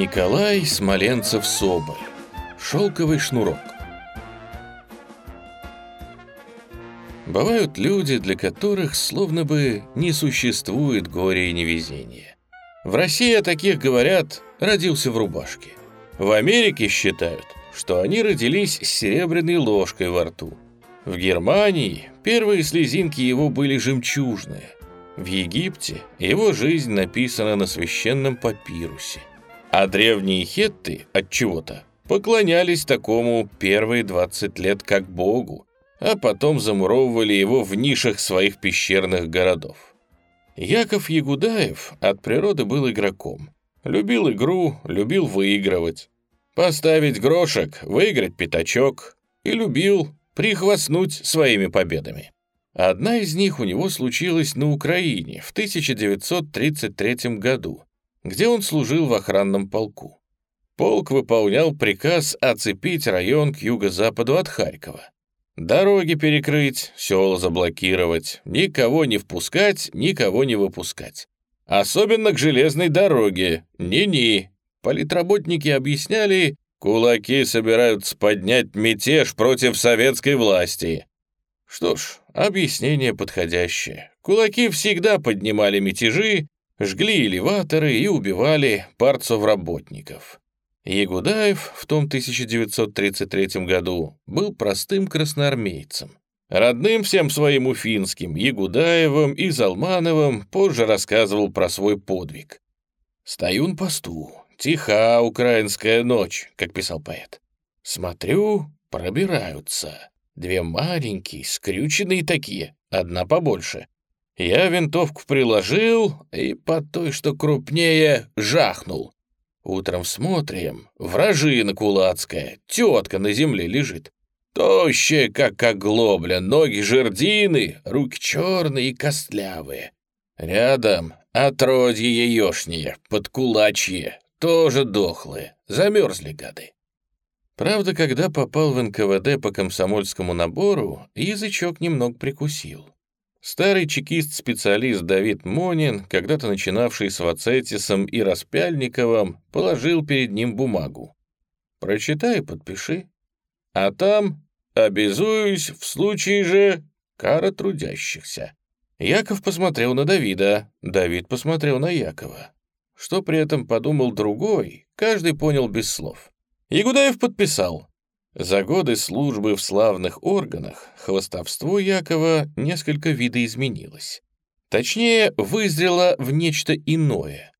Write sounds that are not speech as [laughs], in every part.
Николай Смоленцев-Соболь. Шелковый шнурок. Бывают люди, для которых словно бы не существует горя и невезения. В России о таких говорят «родился в рубашке». В Америке считают, что они родились с серебряной ложкой во рту. В Германии первые слезинки его были жемчужные. В Египте его жизнь написана на священном папирусе. А древние хетты от чего-то поклонялись такому первые 20 лет как богу, а потом замуровывали его в нишах своих пещерных городов. Яков Ягудаев от природы был игроком. Любил игру, любил выигрывать. Поставить грошек, выиграть пятачок. И любил прихвастнуть своими победами. Одна из них у него случилась на Украине в 1933 году, где он служил в охранном полку. Полк выполнял приказ оцепить район к юго-западу от Харькова. Дороги перекрыть, села заблокировать, никого не впускать, никого не выпускать. Особенно к железной дороге. Ни-ни. Политработники объясняли, кулаки собираются поднять мятеж против советской власти. Что ж, объяснение подходящее. Кулаки всегда поднимали мятежи, жгли элеваторы и убивали парцов-работников. Ягудаев в том 1933 году был простым красноармейцем. Родным всем своим уфинским, Ягудаевым и Залмановым позже рассказывал про свой подвиг. «Стою на посту, тиха украинская ночь», как писал поэт. «Смотрю, пробираются. Две маленькие, скрюченные такие, одна побольше. Я винтовку приложил и по той, что крупнее, жахнул. Утром смотрим, вражина кулацкая, тетка на земле лежит. Тощая, как оглобля, ноги жердины, руки черные и костлявые. Рядом отродье яешнее, подкулачье, тоже дохлые, замерзли гады. Правда, когда попал в НКВД по комсомольскому набору, язычок немного прикусил. Старый чекист-специалист Давид Монин, когда-то начинавший с Вацетисом и Распяльниковым, положил перед ним бумагу. «Прочитай и подпиши. А там обязуюсь в случае же кара трудящихся». Яков посмотрел на Давида, Давид посмотрел на Якова. Что при этом подумал другой, каждый понял без слов. Ягудаев подписал. За годы службы в славных органах хвостовство Якова несколько видоизменилось. Точнее, вызрело в нечто иное.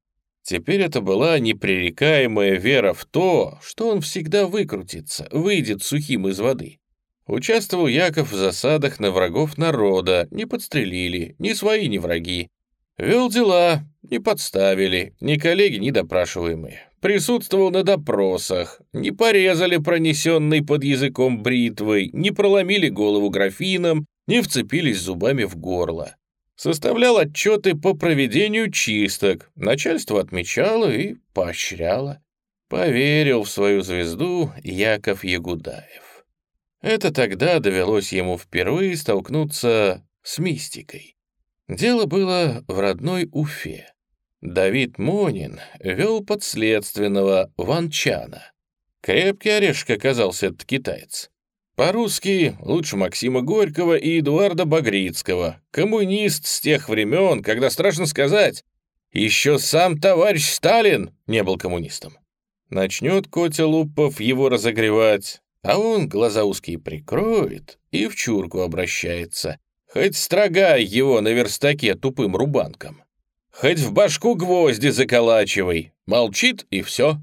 Теперь это была непререкаемая вера в то, что он всегда выкрутится, выйдет сухим из воды. Участвовал Яков в засадах на врагов народа, не подстрелили, ни свои, ни враги. Вел дела, не подставили, ни коллеги, ни допрашиваемые присутствовал на допросах, не порезали пронесенный под языком бритвой, не проломили голову графином, не вцепились зубами в горло. Составлял отчеты по проведению чисток, начальство отмечало и поощряло. Поверил в свою звезду Яков Ягудаев. Это тогда довелось ему впервые столкнуться с мистикой. Дело было в родной Уфе. Давид Монин вел подследственного Ванчана. Крепкий орешек оказался этот китаец. По-русски лучше Максима Горького и Эдуарда Багрицкого. Коммунист с тех времен, когда страшно сказать, еще сам товарищ Сталин не был коммунистом. Начнет Котя Лупов его разогревать, а он глаза узкие прикроет и в чурку обращается. Хоть строгай его на верстаке тупым рубанком. Хоть в башку гвозди заколачивай. Молчит и все.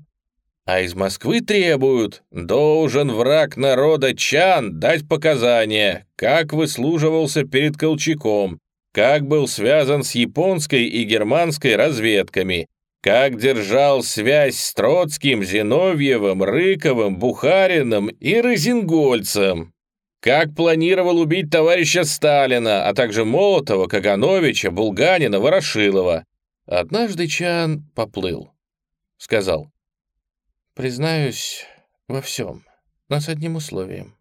А из Москвы требуют, должен враг народа Чан дать показания, как выслуживался перед Колчаком, как был связан с японской и германской разведками, как держал связь с Троцким, Зиновьевым, Рыковым, Бухариным и Розенгольцем, как планировал убить товарища Сталина, а также Молотова, Кагановича, Булганина, Ворошилова. Однажды Чан поплыл. Сказал, «Признаюсь во всем, но с одним условием.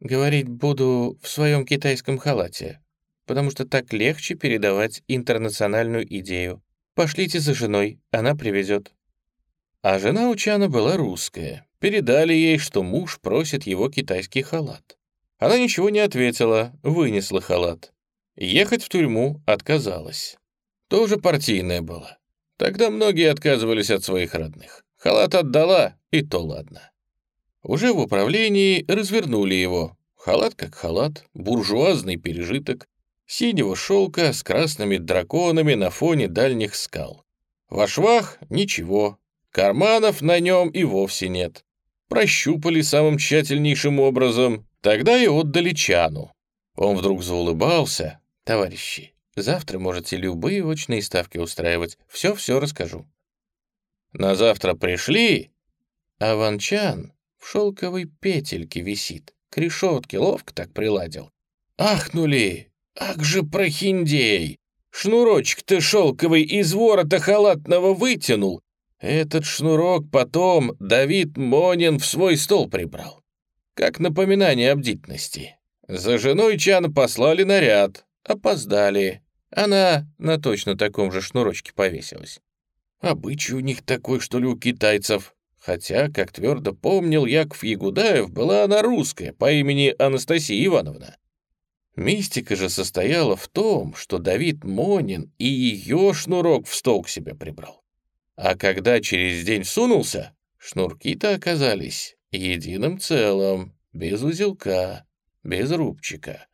Говорить буду в своем китайском халате, потому что так легче передавать интернациональную идею. Пошлите за женой, она привезет». А жена у Чана была русская. Передали ей, что муж просит его китайский халат. Она ничего не ответила, вынесла халат. Ехать в тюрьму отказалась. Тоже партийная была. Тогда многие отказывались от своих родных. Халат отдала, и то ладно. Уже в управлении развернули его. Халат как халат, буржуазный пережиток, синего шелка с красными драконами на фоне дальних скал. Во швах — ничего, карманов на нем и вовсе нет. Прощупали самым тщательнейшим образом, тогда и отдали Чану. Он вдруг заулыбался. «Товарищи, завтра можете любые очные ставки устраивать, все-все расскажу». На завтра пришли, а Ван Чан в шелковой петельке висит, к решетке ловко так приладил. Ахнули, Ах же прохиндей! Шнурочек-то шелковый из ворота халатного вытянул. Этот шнурок потом Давид Монин в свой стол прибрал. Как напоминание о бдительности. За женой Чана послали наряд. Опоздали. Она на точно таком же шнурочке повесилась. Обычай у них такой, что ли, у китайцев. Хотя, как твердо помнил Яков Ягудаев, была она русская по имени Анастасия Ивановна. Мистика же состояла в том, что Давид Монин и ее шнурок в стол к себе прибрал. А когда через день сунулся, шнурки-то оказались единым целым, без узелка, без рубчика.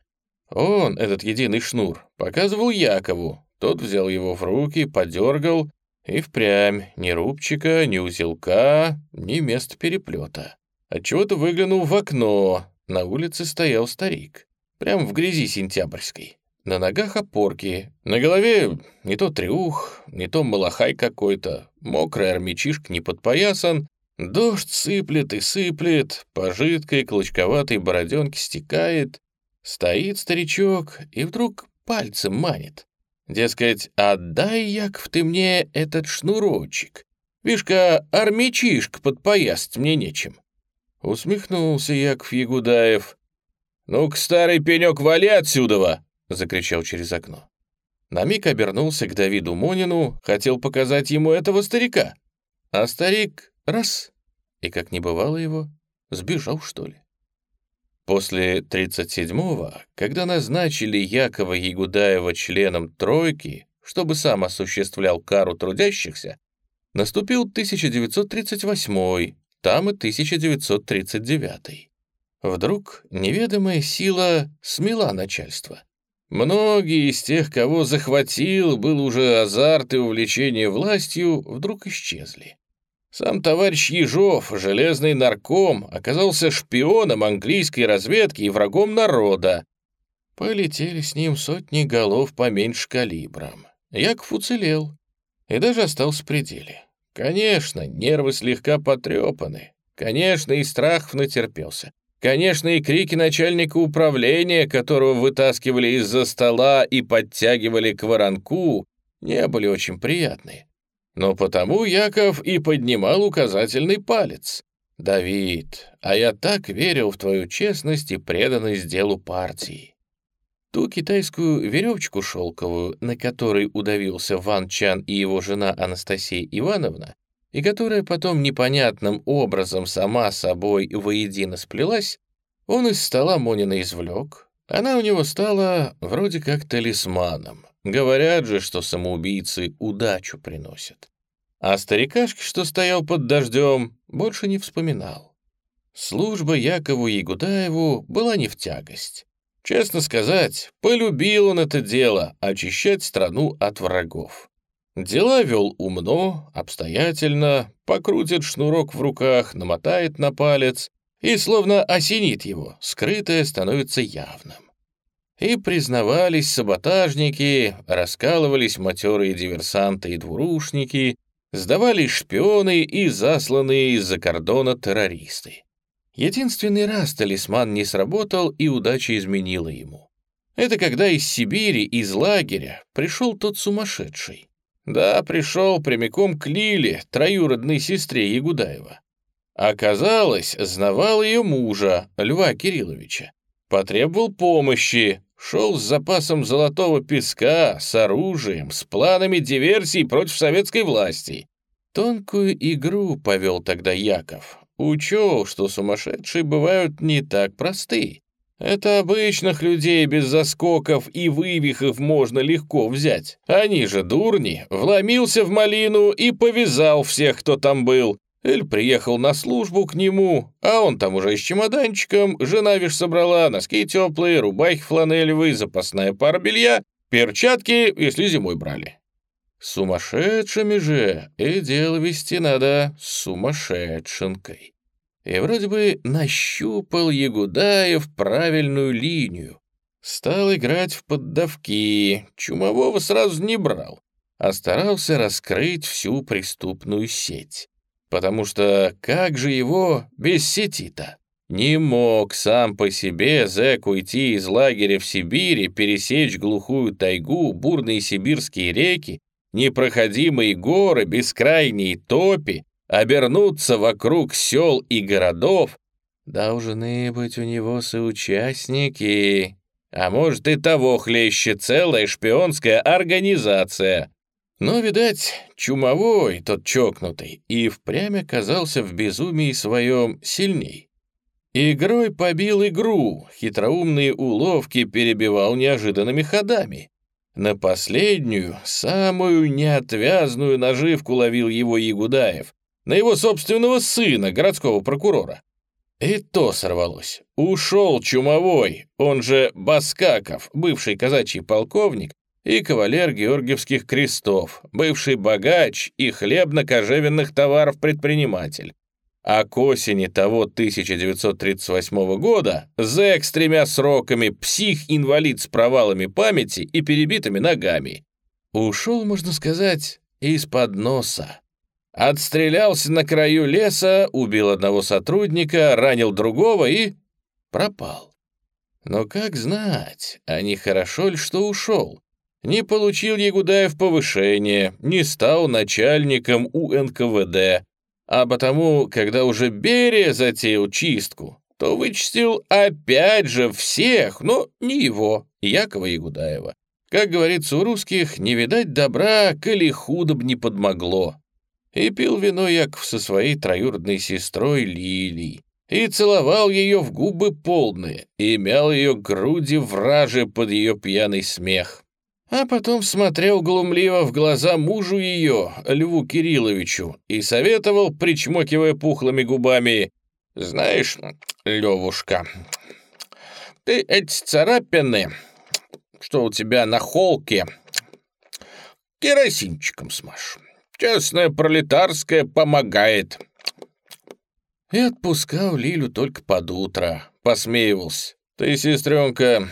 Он, этот единый шнур, показывал Якову. Тот взял его в руки, подергал, и впрямь ни рубчика, ни узелка, ни места переплета. Отчего-то выглянул в окно, на улице стоял старик. Прям в грязи сентябрьской. На ногах опорки, на голове не то трюх, не то малахай какой-то, мокрый армячишка не подпоясан, дождь сыплет и сыплет, по жидкой клочковатой бороденке стекает. Стоит старичок и вдруг пальцем манит. Дескать, отдай, Яков, ты мне этот шнурочек. Вишка, армячишка подпоясать мне нечем. Усмехнулся Яков Ягудаев. «Ну-ка, старый пенек, вали отсюда!» — закричал через окно. На миг обернулся к Давиду Монину, хотел показать ему этого старика. А старик — раз, и, как не бывало его, сбежал, что ли. После 37-го, когда назначили Якова Ягудаева членом «тройки», чтобы сам осуществлял кару трудящихся, наступил 1938 там и 1939 Вдруг неведомая сила смела начальство. Многие из тех, кого захватил, был уже азарт и увлечение властью, вдруг исчезли. Сам товарищ Ежов, железный нарком, оказался шпионом английской разведки и врагом народа. Полетели с ним сотни голов поменьше калибром. Яков уцелел и даже остался в пределе. Конечно, нервы слегка потрепаны. Конечно, и страх натерпелся. Конечно, и крики начальника управления, которого вытаскивали из-за стола и подтягивали к воронку, не были очень приятны. Но потому Яков и поднимал указательный палец. «Давид, а я так верил в твою честность и преданность делу партии». Ту китайскую веревочку шелковую, на которой удавился Ван Чан и его жена Анастасия Ивановна, и которая потом непонятным образом сама собой воедино сплелась, он из стола Монина извлек. Она у него стала вроде как талисманом. Говорят же, что самоубийцы удачу приносят. А старикашки, что стоял под дождем, больше не вспоминал. Служба Якову Ягудаеву была не в тягость. Честно сказать, полюбил он это дело — очищать страну от врагов. Дела вел умно, обстоятельно, покрутит шнурок в руках, намотает на палец и словно осенит его, скрытое становится явным. И признавались саботажники, раскалывались матерые диверсанты и двурушники, сдавались шпионы и засланные из-за кордона террористы. Единственный раз талисман не сработал, и удача изменила ему. Это когда из Сибири, из лагеря, пришел тот сумасшедший. Да, пришел прямиком к Лиле, троюродной сестре Ягудаева. Оказалось, знавал ее мужа, Льва Кирилловича. Потребовал помощи, шел с запасом золотого песка, с оружием, с планами диверсий против советской власти. Тонкую игру повел тогда Яков. Учел, что сумасшедшие бывают не так просты. Это обычных людей без заскоков и вывихов можно легко взять. Они же дурни. Вломился в малину и повязал всех, кто там был. Эль приехал на службу к нему, а он там уже с чемоданчиком, жена вишь собрала, носки теплые, рубахи фланелевые, запасная пара белья, перчатки, если зимой брали. Сумасшедшими же и дело вести надо сумасшедшенкой и вроде бы нащупал Ягудаев правильную линию. Стал играть в поддавки, чумового сразу не брал, а старался раскрыть всю преступную сеть. Потому что как же его без сети-то? Не мог сам по себе зэк уйти из лагеря в Сибири, пересечь глухую тайгу, бурные сибирские реки, непроходимые горы, бескрайние топи, обернуться вокруг сел и городов, должны быть у него соучастники, а может и того хлеще целая шпионская организация. Но, видать, чумовой тот чокнутый и впрямь оказался в безумии своем сильней. Игрой побил игру, хитроумные уловки перебивал неожиданными ходами. На последнюю, самую неотвязную наживку ловил его Ягудаев, на его собственного сына, городского прокурора. И то сорвалось. Ушел Чумовой, он же Баскаков, бывший казачий полковник и кавалер Георгиевских крестов, бывший богач и хлебно-кожевенных товаров предприниматель. А к осени того 1938 года зэк с тремя сроками, псих-инвалид с провалами памяти и перебитыми ногами. Ушел, можно сказать, из-под носа. Отстрелялся на краю леса, убил одного сотрудника, ранил другого и пропал. Но как знать, а не хорошо ли, что ушел? Не получил Ягудаев повышение, не стал начальником УНКВД, а потому, когда уже Берия затеял чистку, то вычистил опять же всех, но не его, Якова Ягудаева. Как говорится у русских, не видать добра, коли худо б не подмогло. И пил вино Яков со своей троюродной сестрой Лилией, и целовал ее в губы полные, и мял ее груди враже под ее пьяный смех. А потом смотрел глумливо в глаза мужу ее, Льву Кирилловичу, и советовал, причмокивая пухлыми губами, «Знаешь, Левушка, ты эти царапины, что у тебя на холке, керосинчиком смажь. Честная пролетарская помогает». И отпускал Лилю только под утро, посмеивался. «Ты, сестренка,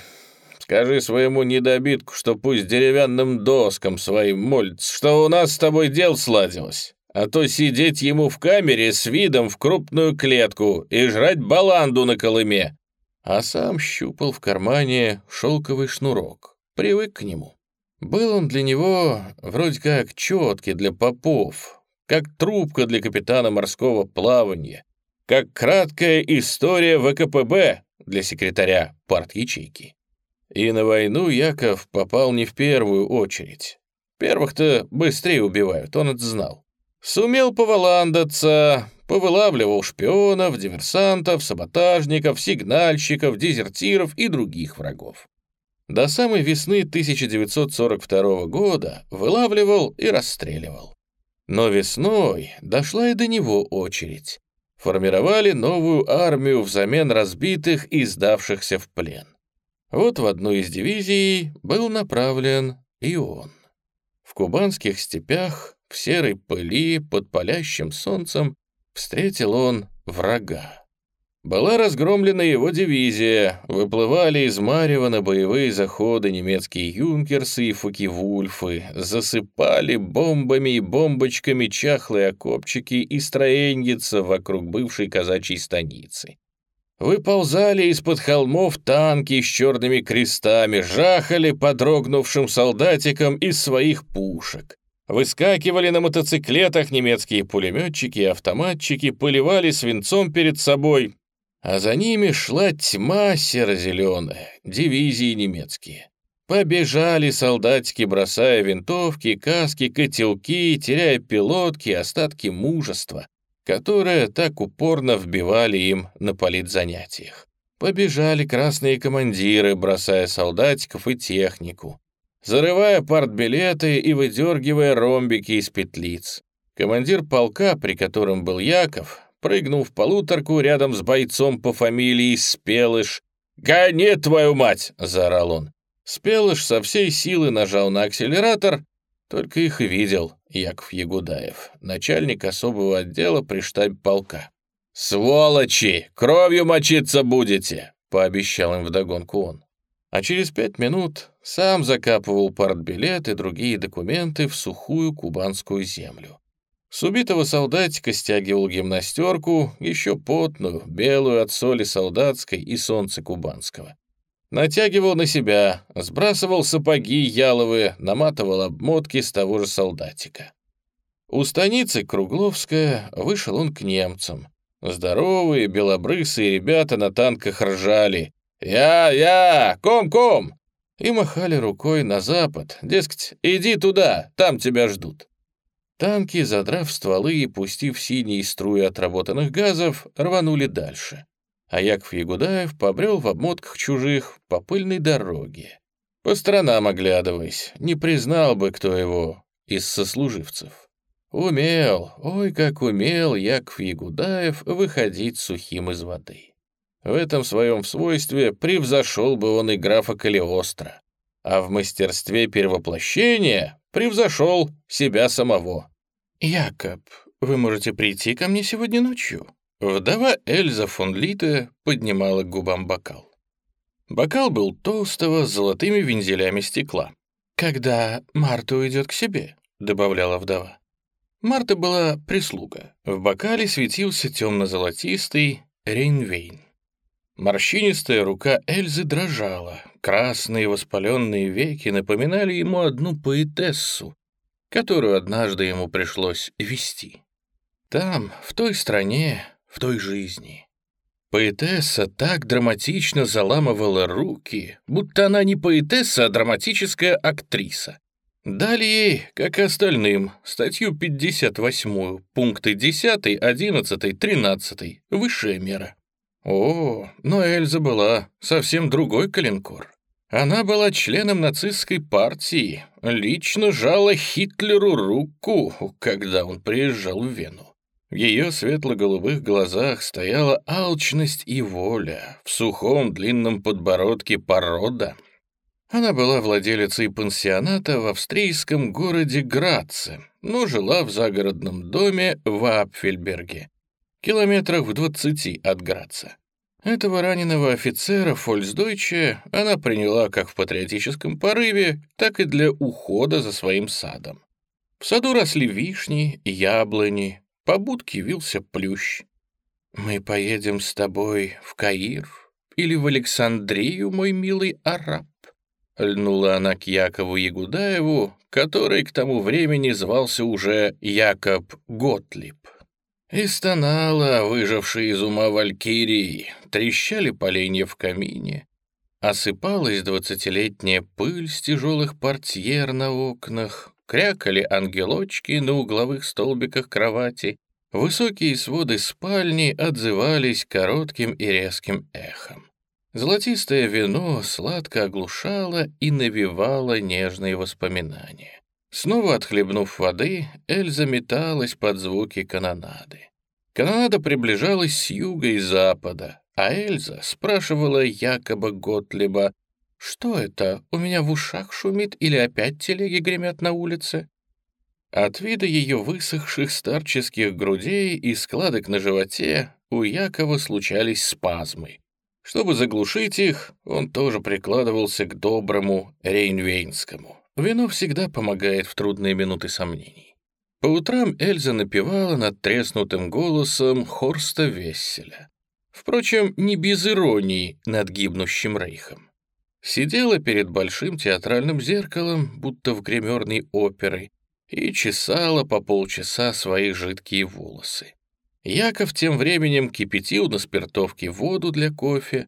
скажи своему недобитку, что пусть деревянным доскам своим молится, что у нас с тобой дел сладилось, а то сидеть ему в камере с видом в крупную клетку и жрать баланду на колыме». А сам щупал в кармане шелковый шнурок, привык к нему. Был он для него вроде как четкий для попов, как трубка для капитана морского плавания, как краткая история ВКПБ для секретаря парт-ячейки. И на войну Яков попал не в первую очередь. Первых-то быстрее убивают, он это знал. Сумел поваландаться, повылавливал шпионов, диверсантов, саботажников, сигнальщиков, дезертиров и других врагов. До самой весны 1942 года вылавливал и расстреливал. Но весной дошла и до него очередь. Формировали новую армию взамен разбитых и сдавшихся в плен. Вот в одну из дивизий был направлен и он. В кубанских степях, в серой пыли, под палящим солнцем встретил он врага. Была разгромлена его дивизия, выплывали из Марева на боевые заходы немецкие юнкерсы и фуки-вульфы, засыпали бомбами и бомбочками чахлые окопчики и строеньица вокруг бывшей казачьей станицы. Выползали из-под холмов танки с черными крестами, жахали подрогнувшим солдатикам из своих пушек. Выскакивали на мотоциклетах немецкие пулеметчики и автоматчики, поливали свинцом перед собой, а за ними шла тьма серо-зеленая, дивизии немецкие. Побежали солдатики, бросая винтовки, каски, котелки, теряя пилотки, остатки мужества, которое так упорно вбивали им на политзанятиях. Побежали красные командиры, бросая солдатиков и технику, зарывая партбилеты и выдергивая ромбики из петлиц. Командир полка, при котором был Яков, прыгнул в полуторку рядом с бойцом по фамилии Спелыш. «Гони, твою мать!» — заорал он. Спелыш со всей силы нажал на акселератор, только их и видел Яков Ягудаев, начальник особого отдела при штабе полка. «Сволочи! Кровью мочиться будете!» — пообещал им вдогонку он. А через пять минут сам закапывал партбилет и другие документы в сухую кубанскую землю. С убитого солдатика стягивал гимнастерку, еще потную, белую от соли солдатской и солнца кубанского. Натягивал на себя, сбрасывал сапоги яловые, наматывал обмотки с того же солдатика. У станицы Кругловская вышел он к немцам. Здоровые, белобрысые ребята на танках ржали. «Я, я! Ком-ком!» И махали рукой на запад, дескать, иди туда, там тебя ждут. Танки, задрав стволы и пустив синие струи отработанных газов, рванули дальше. А Яков Ягудаев побрел в обмотках чужих по пыльной дороге. По сторонам оглядываясь, не признал бы кто его из сослуживцев. Умел, ой, как умел Яков Ягудаев выходить сухим из воды. В этом своем свойстве превзошел бы он и графа Калиостро, а в мастерстве перевоплощения превзошел себя самого. «Якоб, вы можете прийти ко мне сегодня ночью?» Вдова Эльза фон Лите поднимала к губам бокал. Бокал был толстого с золотыми вензелями стекла. «Когда Марта уйдет к себе», — добавляла вдова. Марта была прислуга. В бокале светился темно-золотистый Рейнвейн. Морщинистая рука Эльзы дрожала. Красные воспаленные веки напоминали ему одну поэтессу, которую однажды ему пришлось вести. Там, в той стране, в той жизни. Поэтесса так драматично заламывала руки, будто она не поэтесса, а драматическая актриса. Дали ей, как и остальным, статью 58, пункты 10, 11, 13, высшая мера. О, но Эльза была совсем другой калинкор. Она была членом нацистской партии, лично жала Хитлеру руку, когда он приезжал в Вену. В ее светло-голубых глазах стояла алчность и воля, в сухом длинном подбородке порода, она была владелицей пансионата в австрийском городе Граце, но жила в загородном доме в Апфельберге, километрах в двадцати от Граца. Этого раненого офицера Фольксдойче она приняла как в патриотическом порыве, так и для ухода за своим садом. В саду росли вишни, яблони, по будке вился плющ. «Мы поедем с тобой в Каир или в Александрию, мой милый араб?» Льнула она к Якову Ягудаеву, который к тому времени звался уже Якоб Готлиб. И стонала, выжившая из ума валькирии, трещали поленья в камине, осыпалась двадцатилетняя пыль с тяжелых портьер на окнах, крякали ангелочки на угловых столбиках кровати, высокие своды спальни отзывались коротким и резким эхом. Золотистое вино сладко оглушало и навевало нежные воспоминания. Снова отхлебнув воды, Эльза металась под звуки канонады. Канонада приближалась с юга и запада, а Эльза спрашивала якобы Готлиба, «Что это, у меня в ушах шумит или опять телеги гремят на улице?» От вида ее высохших старческих грудей и складок на животе у Якова случались спазмы. Чтобы заглушить их, он тоже прикладывался к доброму Рейнвейнскому. Вино всегда помогает в трудные минуты сомнений. По утрам Эльза напевала над треснутым голосом Хорста Весселя. Впрочем, не без иронии над гибнущим рейхом. Сидела перед большим театральным зеркалом, будто в гримерной оперы, и чесала по полчаса свои жидкие волосы. Яков тем временем кипятил на спиртовке воду для кофе.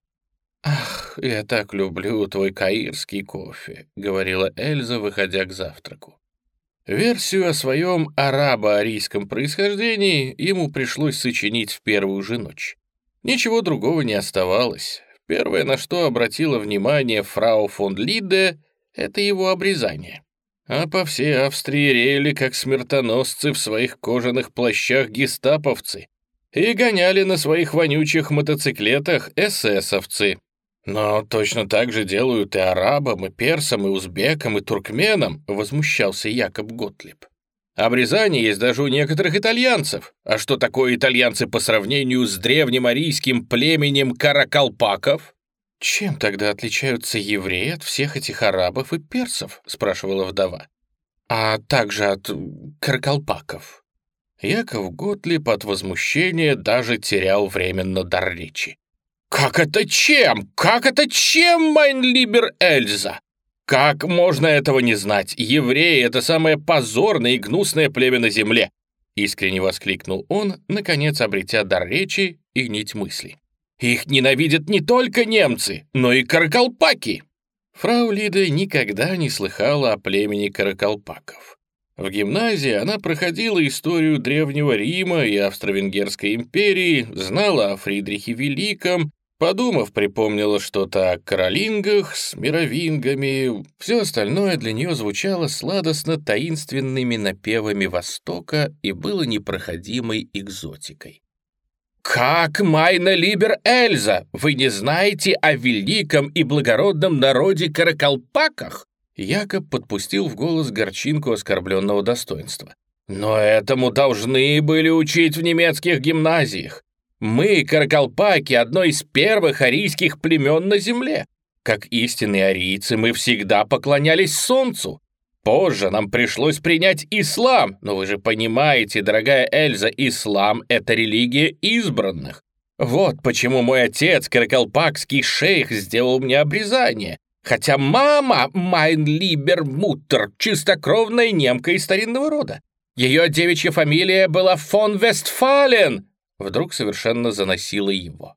Ах, «Ох, я так люблю твой каирский кофе», — говорила Эльза, выходя к завтраку. Версию о своем арабо-арийском происхождении ему пришлось сочинить в первую же ночь. Ничего другого не оставалось. Первое, на что обратила внимание фрау фон Лиде, это его обрезание. А по всей Австрии рели, как смертоносцы в своих кожаных плащах гестаповцы, и гоняли на своих вонючих мотоциклетах эсэсовцы. Но точно так же делают и арабам, и персам, и узбекам, и туркменам, возмущался Якоб Готлиб. Обрезание есть даже у некоторых итальянцев. А что такое итальянцы по сравнению с древним арийским племенем каракалпаков? «Чем тогда отличаются евреи от всех этих арабов и персов?» — спрашивала вдова. «А также от каракалпаков». Яков Готлиб от возмущения даже терял временно дар речи. «Как это чем? Как это чем, майн либер Эльза? Как можно этого не знать? Евреи — это самое позорное и гнусное племя на земле!» Искренне воскликнул он, наконец обретя дар речи и нить мысли. «Их ненавидят не только немцы, но и каракалпаки!» Фрау Лида никогда не слыхала о племени каракалпаков. В гимназии она проходила историю Древнего Рима и Австро-Венгерской империи, знала о Фридрихе Великом, подумав, припомнила что-то о каролингах с мировингами. Все остальное для нее звучало сладостно-таинственными напевами Востока и было непроходимой экзотикой. «Как Майна Либер Эльза! Вы не знаете о великом и благородном народе каракалпаках?» Якоб подпустил в голос горчинку оскорбленного достоинства. «Но этому должны были учить в немецких гимназиях. Мы, каракалпаки, одно из первых арийских племен на земле. Как истинные арийцы мы всегда поклонялись солнцу. Позже нам пришлось принять ислам, но вы же понимаете, дорогая Эльза, ислам — это религия избранных. Вот почему мой отец, каракалпакский шейх, сделал мне обрезание. Хотя мама Майн Либер Муттер чистокровная немка из старинного рода. Ее девичья фамилия была фон Вестфален. Вдруг совершенно заносила его.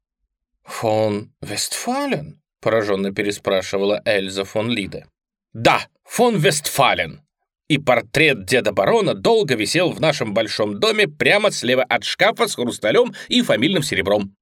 «Фон Вестфален?» — пораженно переспрашивала Эльза фон Лиде. «Да, фон Вестфален!» И портрет деда барона долго висел в нашем большом доме прямо слева от шкафа с хрусталем и фамильным серебром.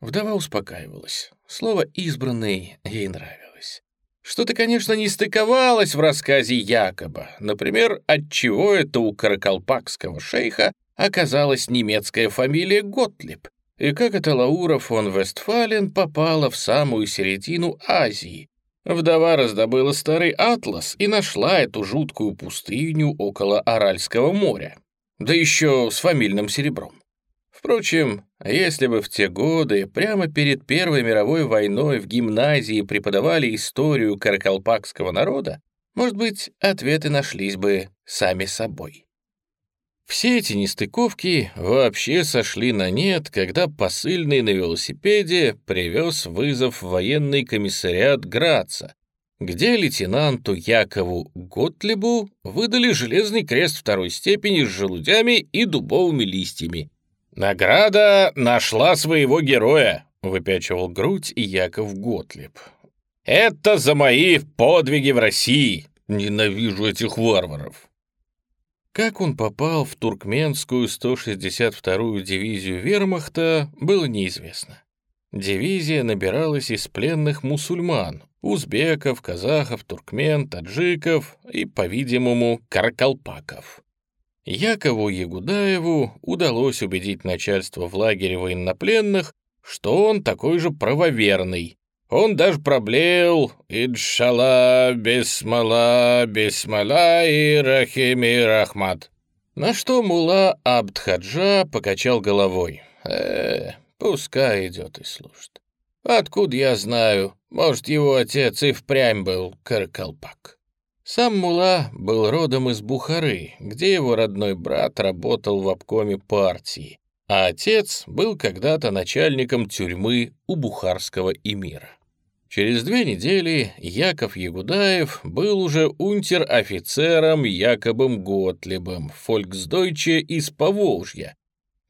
Вдова успокаивалась. Слово «избранный» ей нравилось. Что-то, конечно, не стыковалось в рассказе Якоба. Например, отчего это у каракалпакского шейха оказалась немецкая фамилия Готлиб, и как это Лаура фон Вестфален попала в самую середину Азии. Вдова раздобыла старый атлас и нашла эту жуткую пустыню около Аральского моря. Да еще с фамильным серебром. Впрочем, если бы в те годы, прямо перед Первой мировой войной в гимназии преподавали историю каракалпакского народа, может быть, ответы нашлись бы сами собой. Все эти нестыковки вообще сошли на нет, когда посыльный на велосипеде привез вызов в военный комиссариат Граца, где лейтенанту Якову Готлибу выдали железный крест второй степени с желудями и дубовыми листьями, «Награда нашла своего героя», — выпячивал грудь Яков Готлиб. «Это за мои подвиги в России. Ненавижу этих варваров». Как он попал в туркменскую 162-ю дивизию вермахта, было неизвестно. Дивизия набиралась из пленных мусульман, узбеков, казахов, туркмен, таджиков и, по-видимому, каракалпаков. Якову Ягудаеву удалось убедить начальство в лагере военнопленных, что он такой же правоверный. Он даже проблеял «Иджшала, бисмала, бисмала и рахими рахмат». На что мула Абдхаджа покачал головой. «Э, пускай идет и служит. Откуда я знаю, может, его отец и впрямь был каркалпак». Сам Мула был родом из Бухары, где его родной брат работал в обкоме партии, а отец был когда-то начальником тюрьмы у бухарского эмира. Через две недели Яков Ягудаев был уже унтер-офицером Якобом Готлибом, фольксдойче из Поволжья,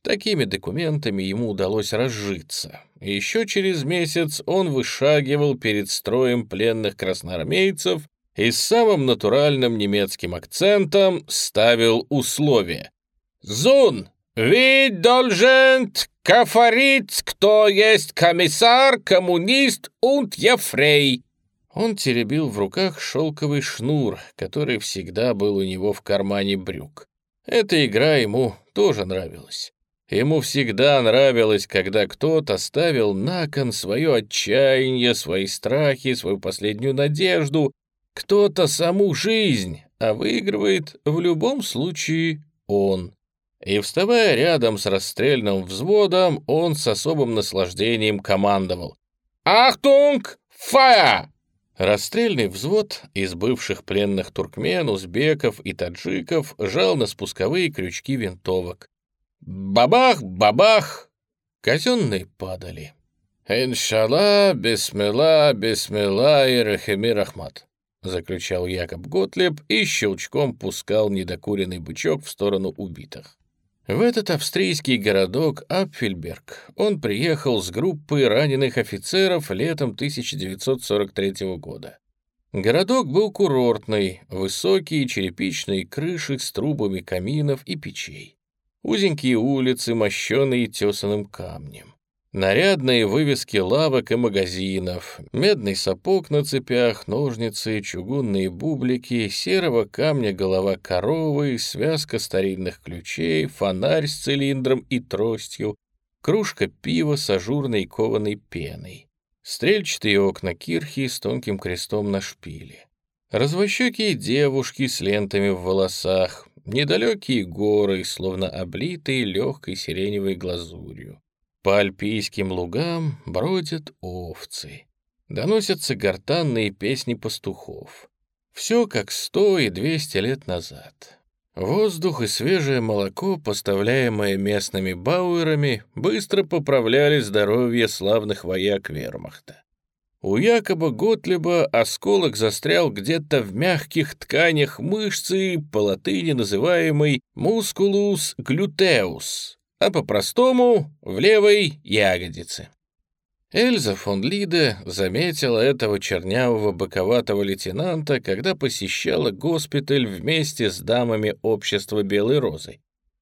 Такими документами ему удалось разжиться. Еще через месяц он вышагивал перед строем пленных красноармейцев и с самым натуральным немецким акцентом ставил условия. «Зун, ведь должен кафарить, кто есть комиссар, коммунист und ефрей». Он теребил в руках шелковый шнур, который всегда был у него в кармане брюк. Эта игра ему тоже нравилась. Ему всегда нравилось, когда кто-то ставил на кон свое отчаяние, свои страхи, свою последнюю надежду, кто-то саму жизнь, а выигрывает в любом случае он. И вставая рядом с расстрельным взводом, он с особым наслаждением командовал. «Achtung! Feuer!» Расстрельный взвод из бывших пленных туркмен, узбеков и таджиков жал на спусковые крючки винтовок. Бабах, бабах! Казенные падали. «Иншалла, бисмилла, бисмилла и рахими рахмат», заключал Якоб Готлеб и щелчком пускал недокуренный бычок в сторону убитых. В этот австрийский городок Апфельберг он приехал с группой раненых офицеров летом 1943 года. Городок был курортный, высокие черепичные крыши с трубами каминов и печей. Узенькие улицы, мощенные тесаным камнем. Нарядные вывески лавок и магазинов, медный сапог на цепях, ножницы, чугунные бублики, серого камня голова коровы, связка старинных ключей, фонарь с цилиндром и тростью, кружка пива с ажурной кованой пеной, стрельчатые окна кирхи с тонким крестом на шпиле. Развощекие девушки с лентами в волосах, Недалекие горы, словно облитые легкой сиреневой глазурью. По альпийским лугам бродят овцы. Доносятся гортанные песни пастухов. Все как сто и двести лет назад. Воздух и свежее молоко, поставляемое местными бауэрами, быстро поправляли здоровье славных вояк вермахта. У Якоба Готлеба осколок застрял где-то в мягких тканях мышцы, по латыни называемой мускулус глютеус, а по-простому в левой ягодице. Эльза фон Лиде заметила этого чернявого боковатого лейтенанта, когда посещала госпиталь вместе с дамами общества Белой Розы.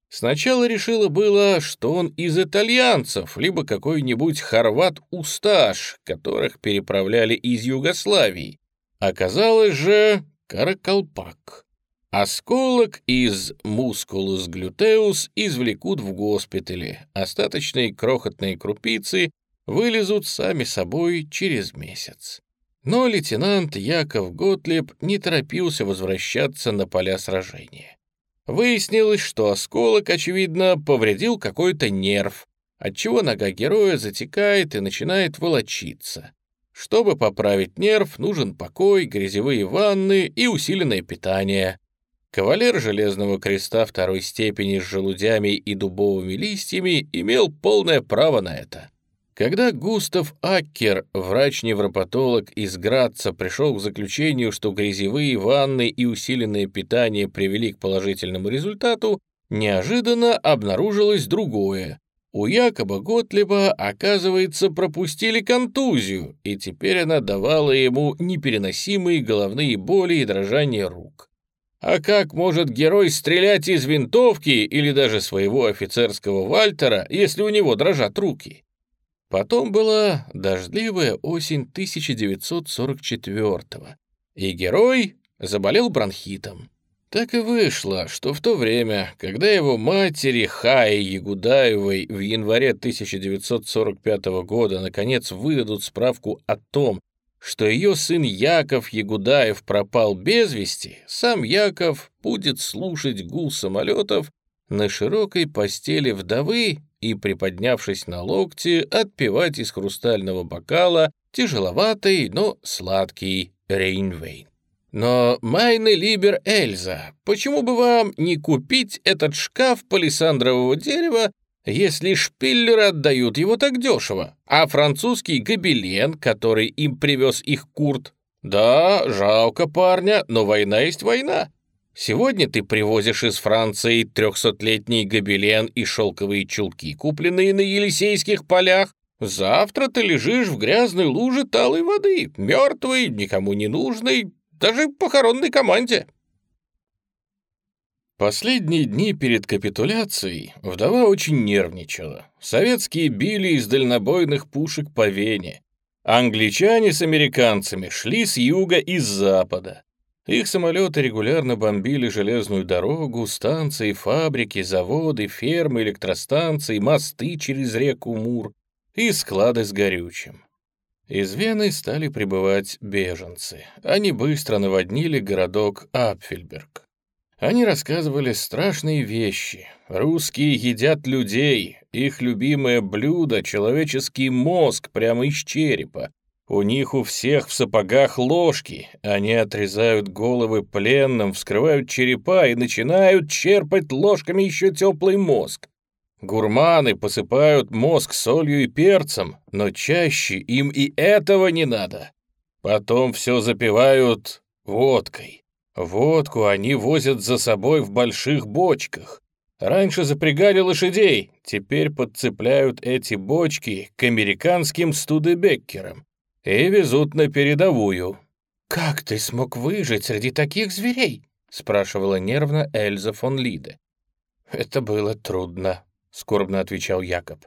Сначала решила было, что он из итальянцев, либо какой-нибудь хорват-усташ, которых переправляли из Югославии. Оказалось же каракалпак. Осколок из мускулус глютеус извлекут в госпитале. Остаточные крохотные крупицы вылезут сами собой через месяц. Но лейтенант Яков Готлеб не торопился возвращаться на поля сражения. Выяснилось, что осколок, очевидно, повредил какой-то нерв, отчего нога героя затекает и начинает волочиться. Чтобы поправить нерв, нужен покой, грязевые ванны и усиленное питание. Кавалер Железного Креста второй степени с желудями и дубовыми листьями имел полное право на это. Когда Густав Аккер, врач-невропатолог из Граца, пришел к заключению, что грязевые ванны и усиленное питание привели к положительному результату, неожиданно обнаружилось другое. У Якоба Готлеба, оказывается, пропустили контузию, и теперь она давала ему непереносимые головные боли и дрожание рук. А как может герой стрелять из винтовки или даже своего офицерского Вальтера, если у него дрожат руки? Потом была дождливая осень 1944-го, и герой заболел бронхитом. Так и вышло, что в то время, когда его матери Хаи Ягудаевой в январе 1945 года наконец выдадут справку о том, что ее сын Яков Ягудаев пропал без вести, сам Яков будет слушать гул самолетов на широкой постели вдовы и, приподнявшись на локте, отпивать из хрустального бокала тяжеловатый, но сладкий Рейнвейн. Но, Майны Либер Эльза, почему бы вам не купить этот шкаф палисандрового дерева, если шпиллеры отдают его так дешево, а французский гобелен, который им привез их Курт? Да, жалко парня, но война есть война. Сегодня ты привозишь из Франции трехсотлетний гобелен и шелковые чулки, купленные на Елисейских полях. Завтра ты лежишь в грязной луже талой воды, мертвый, никому не нужный, даже похоронной команде. Последние дни перед капитуляцией вдова очень нервничала. Советские били из дальнобойных пушек по Вене. Англичане с американцами шли с юга и с запада. Их самолеты регулярно бомбили железную дорогу, станции, фабрики, заводы, фермы, электростанции, мосты через реку Мур и склады с горючим. Из Вены стали прибывать беженцы. Они быстро наводнили городок Апфельберг. Они рассказывали страшные вещи. Русские едят людей, их любимое блюдо — человеческий мозг прямо из черепа. У них у всех в сапогах ложки. Они отрезают головы пленным, вскрывают черепа и начинают черпать ложками еще теплый мозг. Гурманы посыпают мозг солью и перцем, но чаще им и этого не надо. Потом все запивают водкой. Водку они возят за собой в больших бочках. Раньше запрягали лошадей, теперь подцепляют эти бочки к американским студебеккерам и везут на передовую. «Как ты смог выжить среди таких зверей?» — спрашивала нервно Эльза фон Лиде. «Это было трудно», — скорбно отвечал Якоб.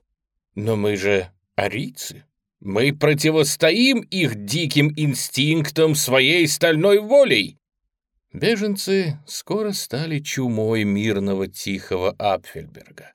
«Но мы же арийцы. Мы противостоим их диким инстинктам своей стальной волей. Беженцы скоро стали чумой мирного тихого Апфельберга.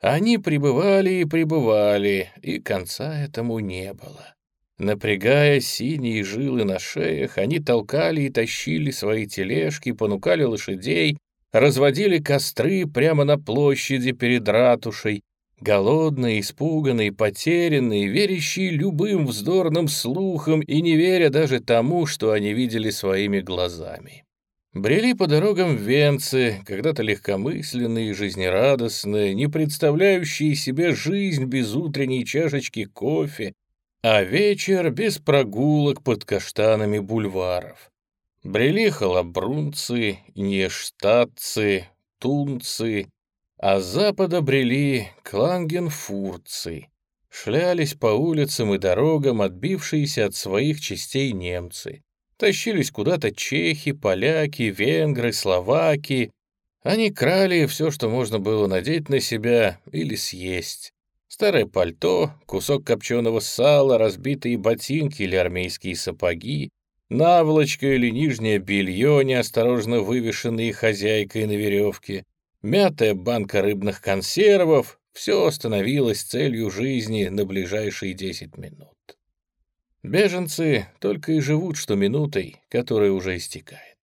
Они пребывали и пребывали, и конца этому не было. Напрягая синие жилы на шеях, они толкали и тащили свои тележки, понукали лошадей, разводили костры прямо на площади перед ратушей, голодные, испуганные, потерянные, верящие любым вздорным слухам и не веря даже тому, что они видели своими глазами. Брели по дорогам венцы, когда-то легкомысленные, жизнерадостные, не представляющие себе жизнь без утренней чашечки кофе, а вечер без прогулок под каштанами бульваров. Брели халабрунцы, нештатцы, тунцы, а с запада брели клангенфурцы. Шлялись по улицам и дорогам отбившиеся от своих частей немцы. Тащились куда-то чехи, поляки, венгры, словаки. Они крали все, что можно было надеть на себя или съесть. Старое пальто, кусок копченого сала, разбитые ботинки или армейские сапоги, наволочка или нижнее белье, неосторожно вывешенные хозяйкой на веревке, мятая банка рыбных консервов — все становилось целью жизни на ближайшие десять минут. Беженцы только и живут что минутой, которая уже истекает.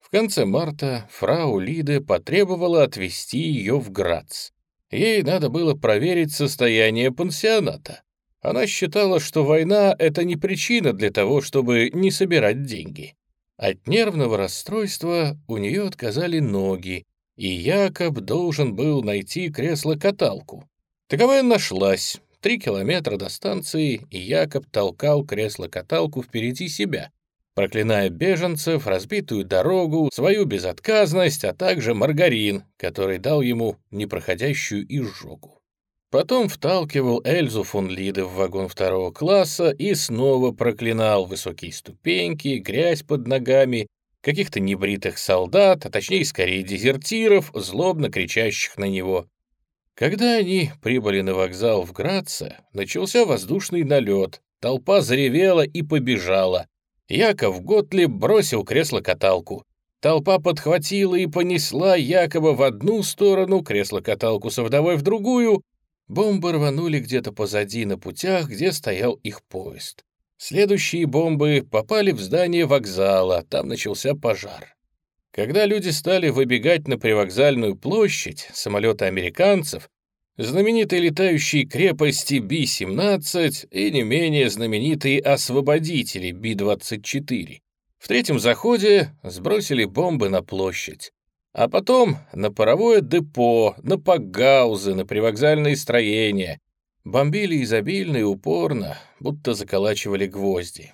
В конце марта фрау Лиде потребовала отвезти ее в Грац. Ей надо было проверить состояние пансионата. Она считала, что война — это не причина для того, чтобы не собирать деньги. От нервного расстройства у нее отказали ноги, и Якоб должен был найти кресло-каталку. Таковая нашлась, Три километра до станции, Якоб толкал кресло-каталку впереди себя, проклиная беженцев, разбитую дорогу, свою безотказность, а также маргарин, который дал ему непроходящую изжогу. Потом вталкивал Эльзу фон Лиде в вагон второго класса и снова проклинал высокие ступеньки, грязь под ногами, каких-то небритых солдат, а точнее скорее дезертиров, злобно кричащих на него. Когда они прибыли на вокзал в Граце, начался воздушный налет, толпа заревела и побежала. Яков Готлиб бросил кресло-каталку. Толпа подхватила и понесла Якова в одну сторону, кресло-каталку со вдовой в другую. Бомбы рванули где-то позади на путях, где стоял их поезд. Следующие бомбы попали в здание вокзала, там начался пожар. Когда люди стали выбегать на привокзальную площадь, самолеты американцев, знаменитые летающие крепости Би-17 и не менее знаменитые освободители Би-24. В третьем заходе сбросили бомбы на площадь, а потом на паровое депо, на пакгаузы, на привокзальные строения. Бомбили изобильно и упорно, будто заколачивали гвозди.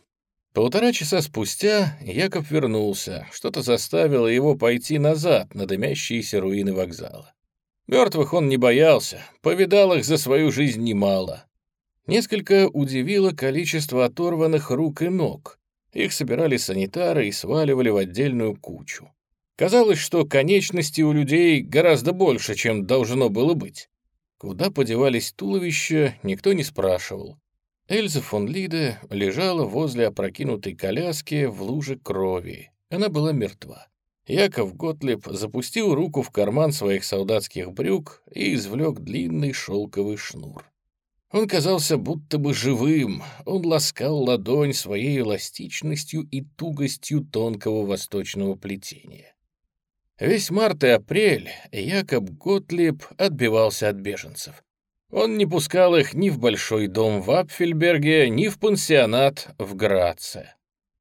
Полтора часа спустя Яков вернулся. Что-то заставило его пойти назад на дымящиеся руины вокзала. Мертвых он не боялся, повидал их за свою жизнь немало. Несколько удивило количество оторванных рук и ног. Их собирали санитары и сваливали в отдельную кучу. Казалось, что конечностей у людей гораздо больше, чем должно было быть. Куда подевались туловища, никто не спрашивал. Эльза фон Лиде лежала возле опрокинутой коляски в луже крови. Она была мертва. Яков Готлеб запустил руку в карман своих солдатских брюк и извлек длинный шелковый шнур. Он казался будто бы живым, он ласкал ладонь своей эластичностью и тугостью тонкого восточного плетения. Весь март и апрель Якоб Готлиб отбивался от беженцев. Он не пускал их ни в большой дом в Апфельберге, ни в пансионат в Граце.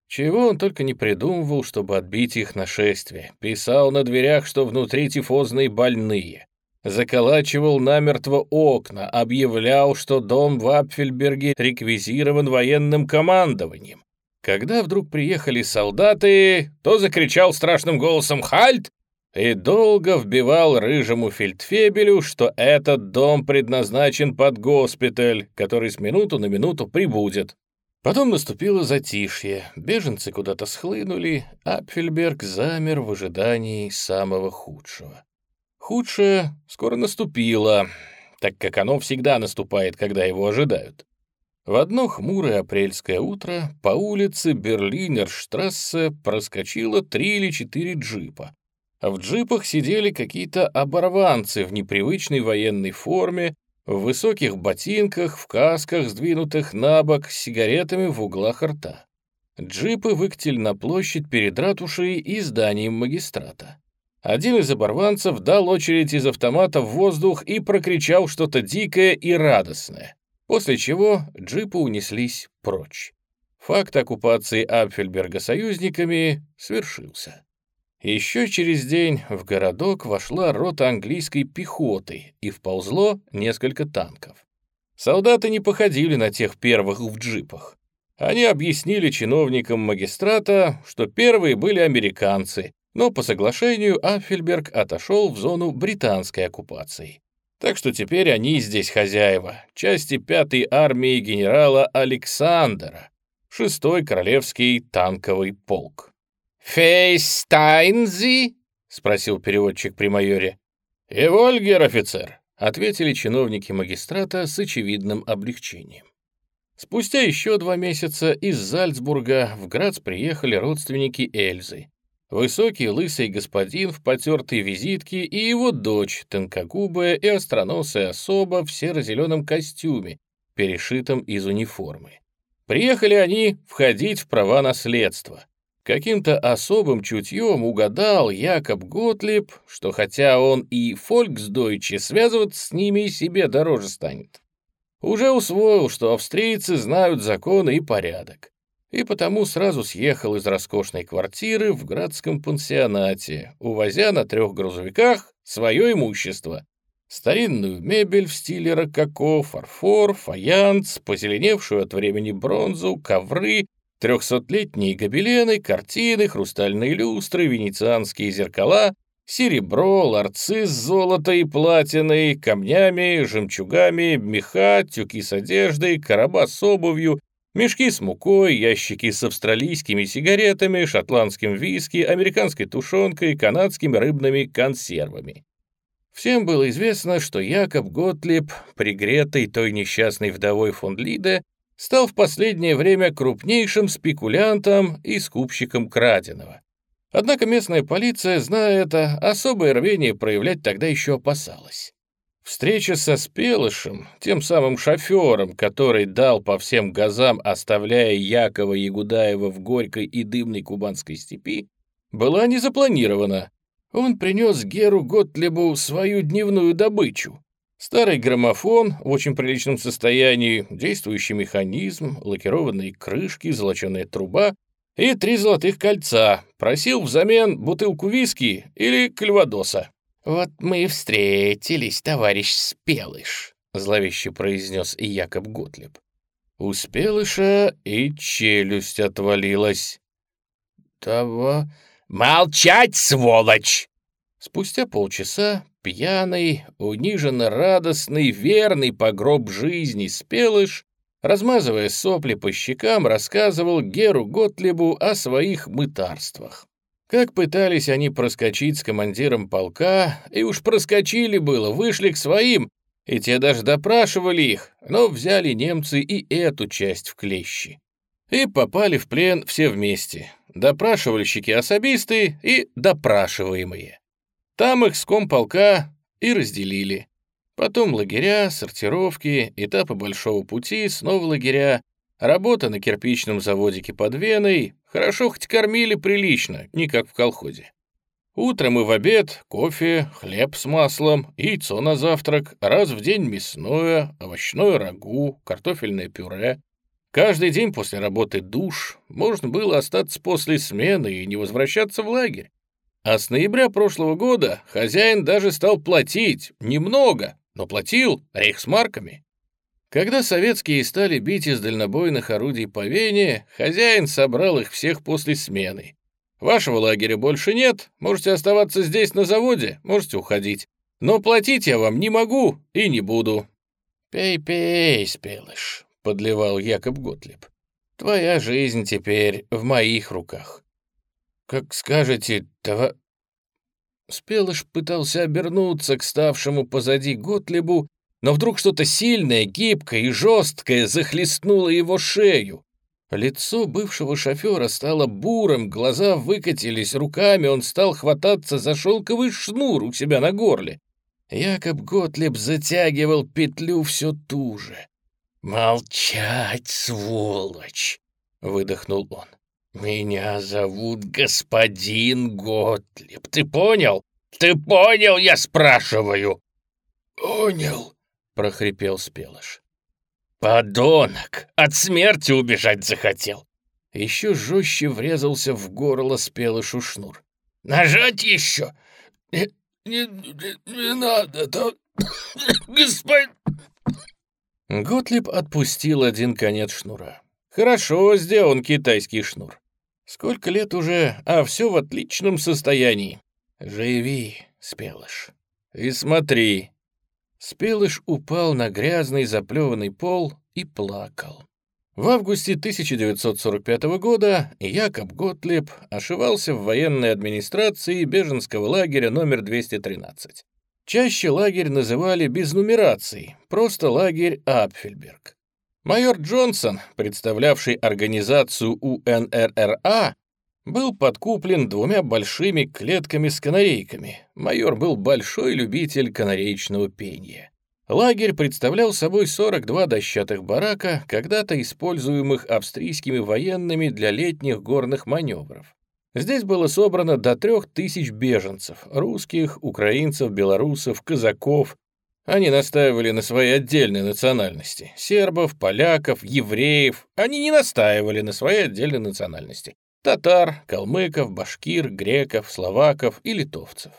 Чего он только не придумывал, чтобы отбить их нашествие. Писал на дверях, что внутри тифозные больные. Заколачивал намертво окна, объявлял, что дом в Апфельберге реквизирован военным командованием. Когда вдруг приехали солдаты, то закричал страшным голосом «Хальт!» И долго вбивал рыжему фельдфебелю, что этот дом предназначен под госпиталь, который с минуту на минуту прибудет. Потом наступило затишье, беженцы куда-то схлынули, а Апфельберг замер в ожидании самого худшего. Худшее скоро наступило, так как оно всегда наступает, когда его ожидают. В одно хмурое апрельское утро по улице Берлинерштрассе проскочило три или четыре джипа, в джипах сидели какие-то оборванцы в непривычной военной форме, в высоких ботинках, в касках, сдвинутых на бок, с сигаретами в углах рта. Джипы выкатили на площадь перед ратушей и зданием магистрата. Один из оборванцев дал очередь из автомата в воздух и прокричал что-то дикое и радостное, после чего джипы унеслись прочь. Факт оккупации Апфельберга союзниками свершился. Еще через день в городок вошла рота английской пехоты и вползло несколько танков. Солдаты не походили на тех первых в джипах. Они объяснили чиновникам магистрата, что первые были американцы, но по соглашению Аффельберг отошел в зону британской оккупации. Так что теперь они здесь хозяева, части пятой армии генерала Александра, шестой королевский танковый полк. «Фейстайнзи?» — спросил переводчик при майоре. «Эвольгер, офицер», — ответили чиновники магистрата с очевидным облегчением. Спустя еще два месяца из Зальцбурга в Грац приехали родственники Эльзы. Высокий лысый господин в потертой визитке и его дочь, тонкогубая и остроносая особа в серо-зеленом костюме, перешитом из униформы. Приехали они входить в права наследства. Каким-то особым чутьем угадал Якоб Готлиб, что хотя он и фольксдойче, связываться с ними себе дороже станет. Уже усвоил, что австрийцы знают законы и порядок. И потому сразу съехал из роскошной квартиры в градском пансионате, увозя на трех грузовиках свое имущество. Старинную мебель в стиле рококо, фарфор, фаянс, позеленевшую от времени бронзу, ковры, Трехсотлетние гобелены, картины, хрустальные люстры, венецианские зеркала, серебро, ларцы с золотой и платиной, камнями, жемчугами, меха, тюки с одеждой, короба с обувью, мешки с мукой, ящики с австралийскими сигаретами, шотландским виски, американской тушенкой, канадскими рыбными консервами. Всем было известно, что Якоб Готлиб, пригретый той несчастной вдовой фон Лиде, стал в последнее время крупнейшим спекулянтом и скупщиком краденого. Однако местная полиция, зная это, особое рвение проявлять тогда еще опасалась. Встреча со Спелышем, тем самым шофером, который дал по всем газам, оставляя Якова Ягудаева в горькой и дымной кубанской степи, была не запланирована. Он принес Геру Готлебу свою дневную добычу Старый граммофон в очень приличном состоянии, действующий механизм, лакированные крышки, золоченая труба и три золотых кольца. Просил взамен бутылку виски или кальвадоса. «Вот мы и встретились, товарищ Спелыш», — зловеще произнес Якоб Готлеб. У Спелыша и челюсть отвалилась. «Того...» «Молчать, сволочь!» Спустя полчаса пьяный, униженно радостный, верный погроб жизни Спелыш, размазывая сопли по щекам, рассказывал Геру Готлебу о своих мытарствах. Как пытались они проскочить с командиром полка, и уж проскочили было, вышли к своим, и те даже допрашивали их, но взяли немцы и эту часть в клещи. И попали в плен все вместе, допрашивальщики-особисты и допрашиваемые. Там их с комполка и разделили. Потом лагеря, сортировки, этапы большого пути, снова лагеря, работа на кирпичном заводике под Веной. Хорошо хоть кормили прилично, не как в колхозе. Утром и в обед кофе, хлеб с маслом, яйцо на завтрак, раз в день мясное, овощное рагу, картофельное пюре. Каждый день после работы душ, можно было остаться после смены и не возвращаться в лагерь. А с ноября прошлого года хозяин даже стал платить, немного, но платил рейхсмарками. Когда советские стали бить из дальнобойных орудий по Вене, хозяин собрал их всех после смены. Вашего лагеря больше нет, можете оставаться здесь на заводе, можете уходить. Но платить я вам не могу и не буду». «Пей-пей, спелыш», — подливал Якоб Готлиб. «Твоя жизнь теперь в моих руках». «Как скажете, това...» Спелыш пытался обернуться к ставшему позади Готлибу, но вдруг что-то сильное, гибкое и жесткое захлестнуло его шею. Лицо бывшего шофера стало бурым, глаза выкатились, руками он стал хвататься за шелковый шнур у себя на горле. Якоб Готлеб затягивал петлю все туже. «Молчать, сволочь!» — выдохнул он. «Меня зовут господин Готлеб. Ты понял? Ты понял, я спрашиваю?» «Понял», — прохрипел Спелыш. «Подонок! От смерти убежать захотел!» Еще жестче врезался в горло спелышу шнур. «Нажать еще? Не, не, не, не надо, то... [coughs] господин...» Готлиб отпустил один конец шнура. Хорошо сделан китайский шнур. Сколько лет уже, а все в отличном состоянии. Живи, спелыш, и смотри, Спелыш упал на грязный заплеванный пол и плакал. В августе 1945 года Якоб Готлеб ошивался в военной администрации беженского лагеря номер 213. Чаще лагерь называли без нумерации, просто лагерь Апфельберг. Майор Джонсон, представлявший организацию УНРРА, был подкуплен двумя большими клетками с канарейками. Майор был большой любитель канареечного пения. Лагерь представлял собой 42 дощатых барака, когда-то используемых австрийскими военными для летних горных маневров. Здесь было собрано до трех тысяч беженцев — русских, украинцев, белорусов, казаков. Они настаивали на своей отдельной национальности — сербов, поляков, евреев. Они не настаивали на своей отдельной национальности татар, калмыков, башкир, греков, словаков и литовцев.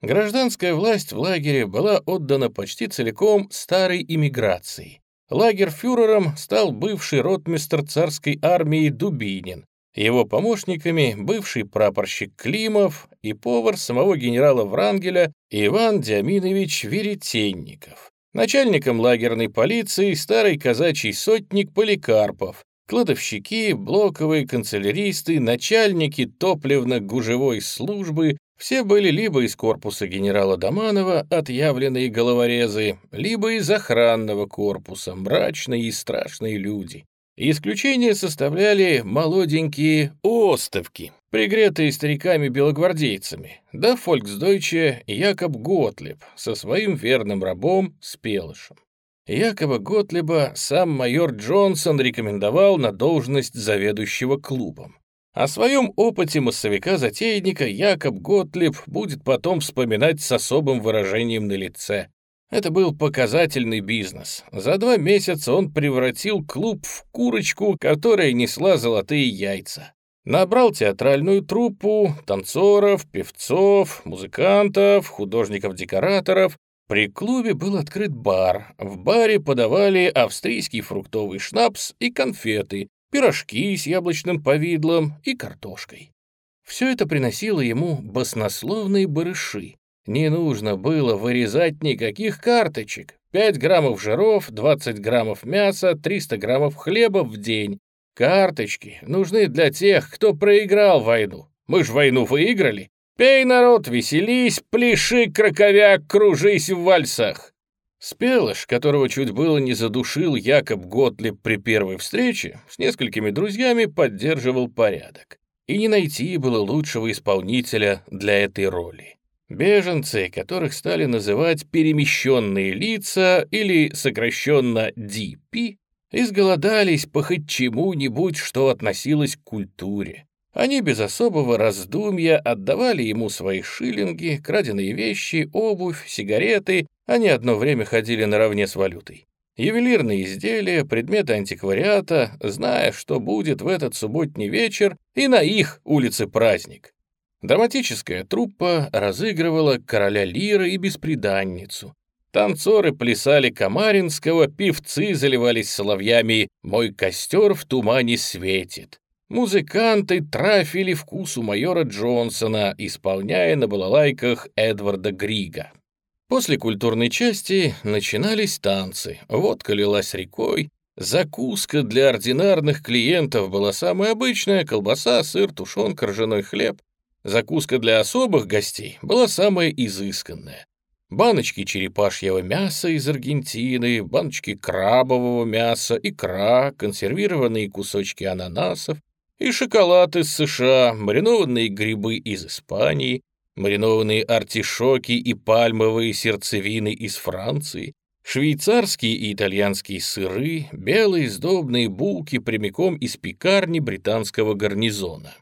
Гражданская власть в лагере была отдана почти целиком старой иммиграции. Лагерфюрером стал бывший ротмистр царской армии Дубинин, его помощниками бывший прапорщик Климов и повар самого генерала Врангеля Иван Диаминович Веретенников. Начальником лагерной полиции старый казачий сотник Поликарпов, Кладовщики, блоковые канцеляристы, начальники топливно-гужевой службы все были либо из корпуса генерала Доманова, отъявленные головорезы, либо из охранного корпуса, мрачные и страшные люди. Исключение составляли молоденькие остовки, пригретые стариками-белогвардейцами, да фольксдойче Якоб Готлеб со своим верным рабом Спелышем. Якобы Готлиба сам майор Джонсон рекомендовал на должность заведующего клубом. О своем опыте массовика-затейника Якоб Готлиб будет потом вспоминать с особым выражением на лице. Это был показательный бизнес. За два месяца он превратил клуб в курочку, которая несла золотые яйца. Набрал театральную труппу, танцоров, певцов, музыкантов, художников-декораторов, При клубе был открыт бар. В баре подавали австрийский фруктовый шнапс и конфеты, пирожки с яблочным повидлом и картошкой. Все это приносило ему баснословные барыши. Не нужно было вырезать никаких карточек. 5 граммов жиров, 20 граммов мяса, 300 граммов хлеба в день. Карточки нужны для тех, кто проиграл войну. Мы ж войну выиграли. Пей, народ, веселись, пляши, краковяк, кружись в вальсах. Спелыш, которого чуть было не задушил Якоб Готлиб при первой встрече, с несколькими друзьями поддерживал порядок и не найти было лучшего исполнителя для этой роли. Беженцы, которых стали называть перемещенные лица или сокращенно DP, изголодались по хоть чему-нибудь, что относилось к культуре. Они без особого раздумья отдавали ему свои шиллинги, краденые вещи, обувь, сигареты, они одно время ходили наравне с валютой ювелирные изделия, предметы антиквариата, зная, что будет в этот субботний вечер и на их улице праздник. Драматическая труппа разыгрывала короля лира и бесприданницу. Танцоры плясали Камаринского, певцы заливались соловьями «Мой костер в тумане светит». Музыканты трафили вкус у майора Джонсона, исполняя на балалайках Эдварда Грига. После культурной части начинались танцы, водка лилась рекой, закуска для ординарных клиентов была самая обычная, колбаса, сыр, тушенка, ржаной хлеб. Закуска для особых гостей была самая изысканная. Баночки черепашьего мяса из Аргентины, баночки крабового мяса, икра, консервированные кусочки ананасов и шоколад из США, маринованные грибы из Испании, маринованные артишоки и пальмовые сердцевины из Франции, швейцарские и итальянские сыры, белые сдобные булки прямиком из пекарни британского гарнизона.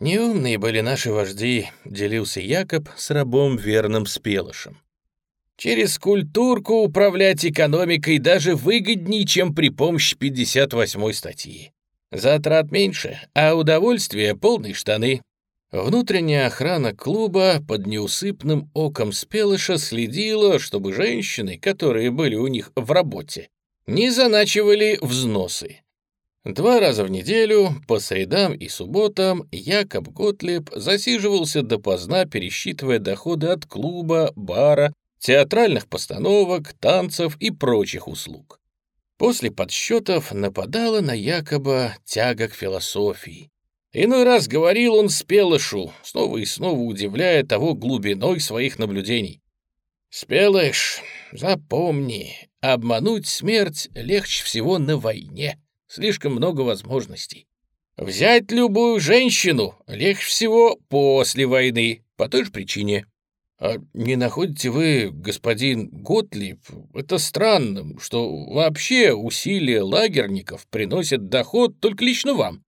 «Неумные были наши вожди», — делился Якоб с рабом верным Спелышем. «Через культурку управлять экономикой даже выгоднее, чем при помощи 58 статьи. Затрат меньше, а удовольствие — полные штаны. Внутренняя охрана клуба под неусыпным оком Спелыша следила, чтобы женщины, которые были у них в работе, не заначивали взносы. Два раза в неделю, по средам и субботам, Якоб Готлеб засиживался допоздна, пересчитывая доходы от клуба, бара, театральных постановок, танцев и прочих услуг. После подсчетов нападала на Якоба тяга к философии. Иной раз говорил он Спелышу, снова и снова удивляя того глубиной своих наблюдений. «Спелыш, запомни, обмануть смерть легче всего на войне. Слишком много возможностей. Взять любую женщину легче всего после войны, по той же причине. А не находите вы, господин Готлиб, это странным, что вообще усилия лагерников приносят доход только лично вам?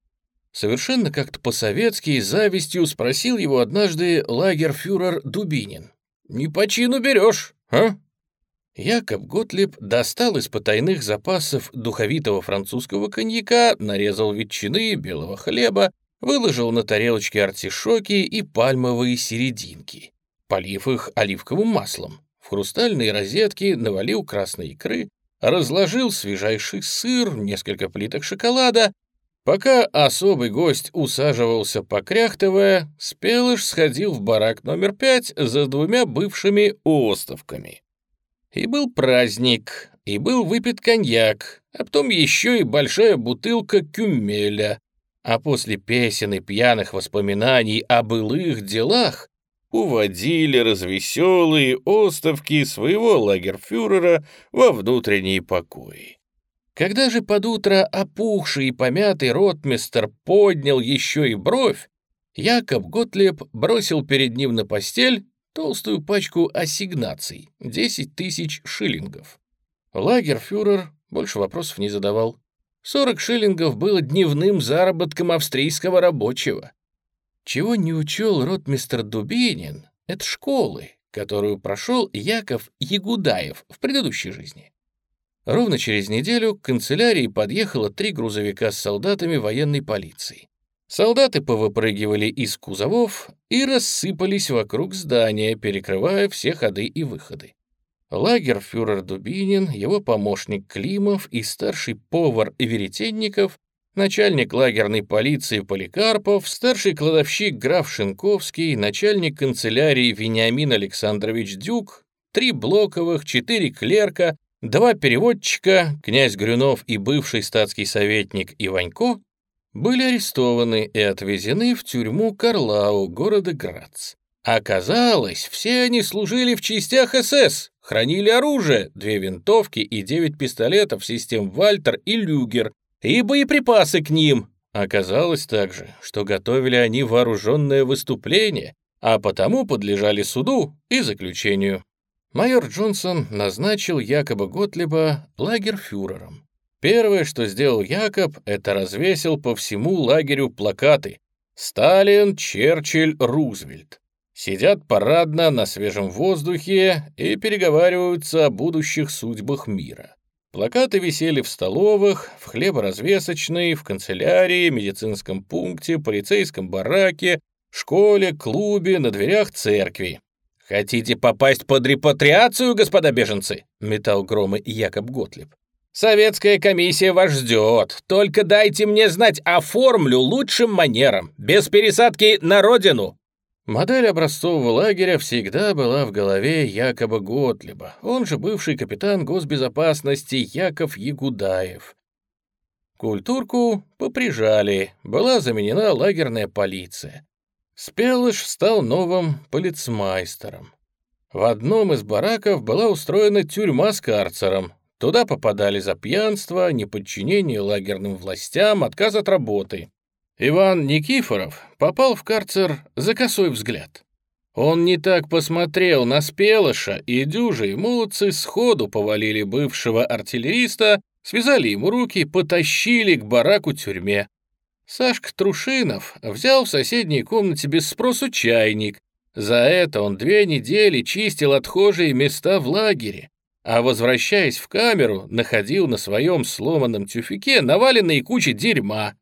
Совершенно как-то по-советски завистью спросил его однажды лагерфюрер Дубинин. «Не по чину берешь, а?» Якоб Готлиб достал из потайных запасов духовитого французского коньяка, нарезал ветчины, белого хлеба, выложил на тарелочки артишоки и пальмовые серединки, полив их оливковым маслом. В хрустальные розетки навалил красной икры, разложил свежайший сыр, несколько плиток шоколада Пока особый гость усаживался покряхтывая, Спелыш сходил в барак номер пять за двумя бывшими остовками. И был праздник, и был выпит коньяк, а потом еще и большая бутылка кюмеля. А после песен и пьяных воспоминаний о былых делах уводили развеселые остовки своего лагерфюрера во внутренние покои. Когда же под утро опухший и помятый ротмистер поднял еще и бровь, Якоб Готлеб бросил перед ним на постель толстую пачку ассигнаций — 10 тысяч шиллингов. Лагерфюрер больше вопросов не задавал. 40 шиллингов было дневным заработком австрийского рабочего. Чего не учел ротмистер Дубинин, это школы, которую прошел Яков Ягудаев в предыдущей жизни. Ровно через неделю к канцелярии подъехало три грузовика с солдатами военной полиции. Солдаты повыпрыгивали из кузовов и рассыпались вокруг здания, перекрывая все ходы и выходы. лагерфюрер Дубинин, его помощник Климов и старший повар Веретенников, начальник лагерной полиции Поликарпов, старший кладовщик граф Шинковский, начальник канцелярии Вениамин Александрович Дюк, три блоковых, четыре клерка, два переводчика, князь Грюнов и бывший статский советник Иванько, были арестованы и отвезены в тюрьму Карлау города Грац. Оказалось, все они служили в частях СС, хранили оружие, две винтовки и девять пистолетов систем Вальтер и Люгер, и боеприпасы к ним. Оказалось также, что готовили они вооруженное выступление, а потому подлежали суду и заключению. Майор Джонсон назначил якобы Готлиба лагерфюрером. Первое, что сделал Якоб, это развесил по всему лагерю плакаты «Сталин, Черчилль, Рузвельт». Сидят парадно на свежем воздухе и переговариваются о будущих судьбах мира. Плакаты висели в столовых, в хлеборазвесочной, в канцелярии, медицинском пункте, полицейском бараке, школе, клубе, на дверях церкви. «Хотите попасть под репатриацию, господа беженцы?» — метал громы Якоб Готлиб. Советская комиссия вас ждет. Только дайте мне знать, оформлю лучшим манером, без пересадки на родину». Модель образцового лагеря всегда была в голове Якоба Готлиба, он же бывший капитан госбезопасности Яков Ягудаев. Культурку поприжали, была заменена лагерная полиция. Спелыш стал новым полицмайстером. В одном из бараков была устроена тюрьма с карцером, Туда попадали за пьянство, неподчинение лагерным властям, отказ от работы. Иван Никифоров попал в карцер за косой взгляд. Он не так посмотрел на Спелыша, и дюжи молодцы сходу повалили бывшего артиллериста, связали ему руки, потащили к бараку-тюрьме. Сашка Трушинов взял в соседней комнате без спросу чайник. За это он две недели чистил отхожие места в лагере, а возвращаясь в камеру, находил на своем сломанном тюфике наваленные кучи дерьма.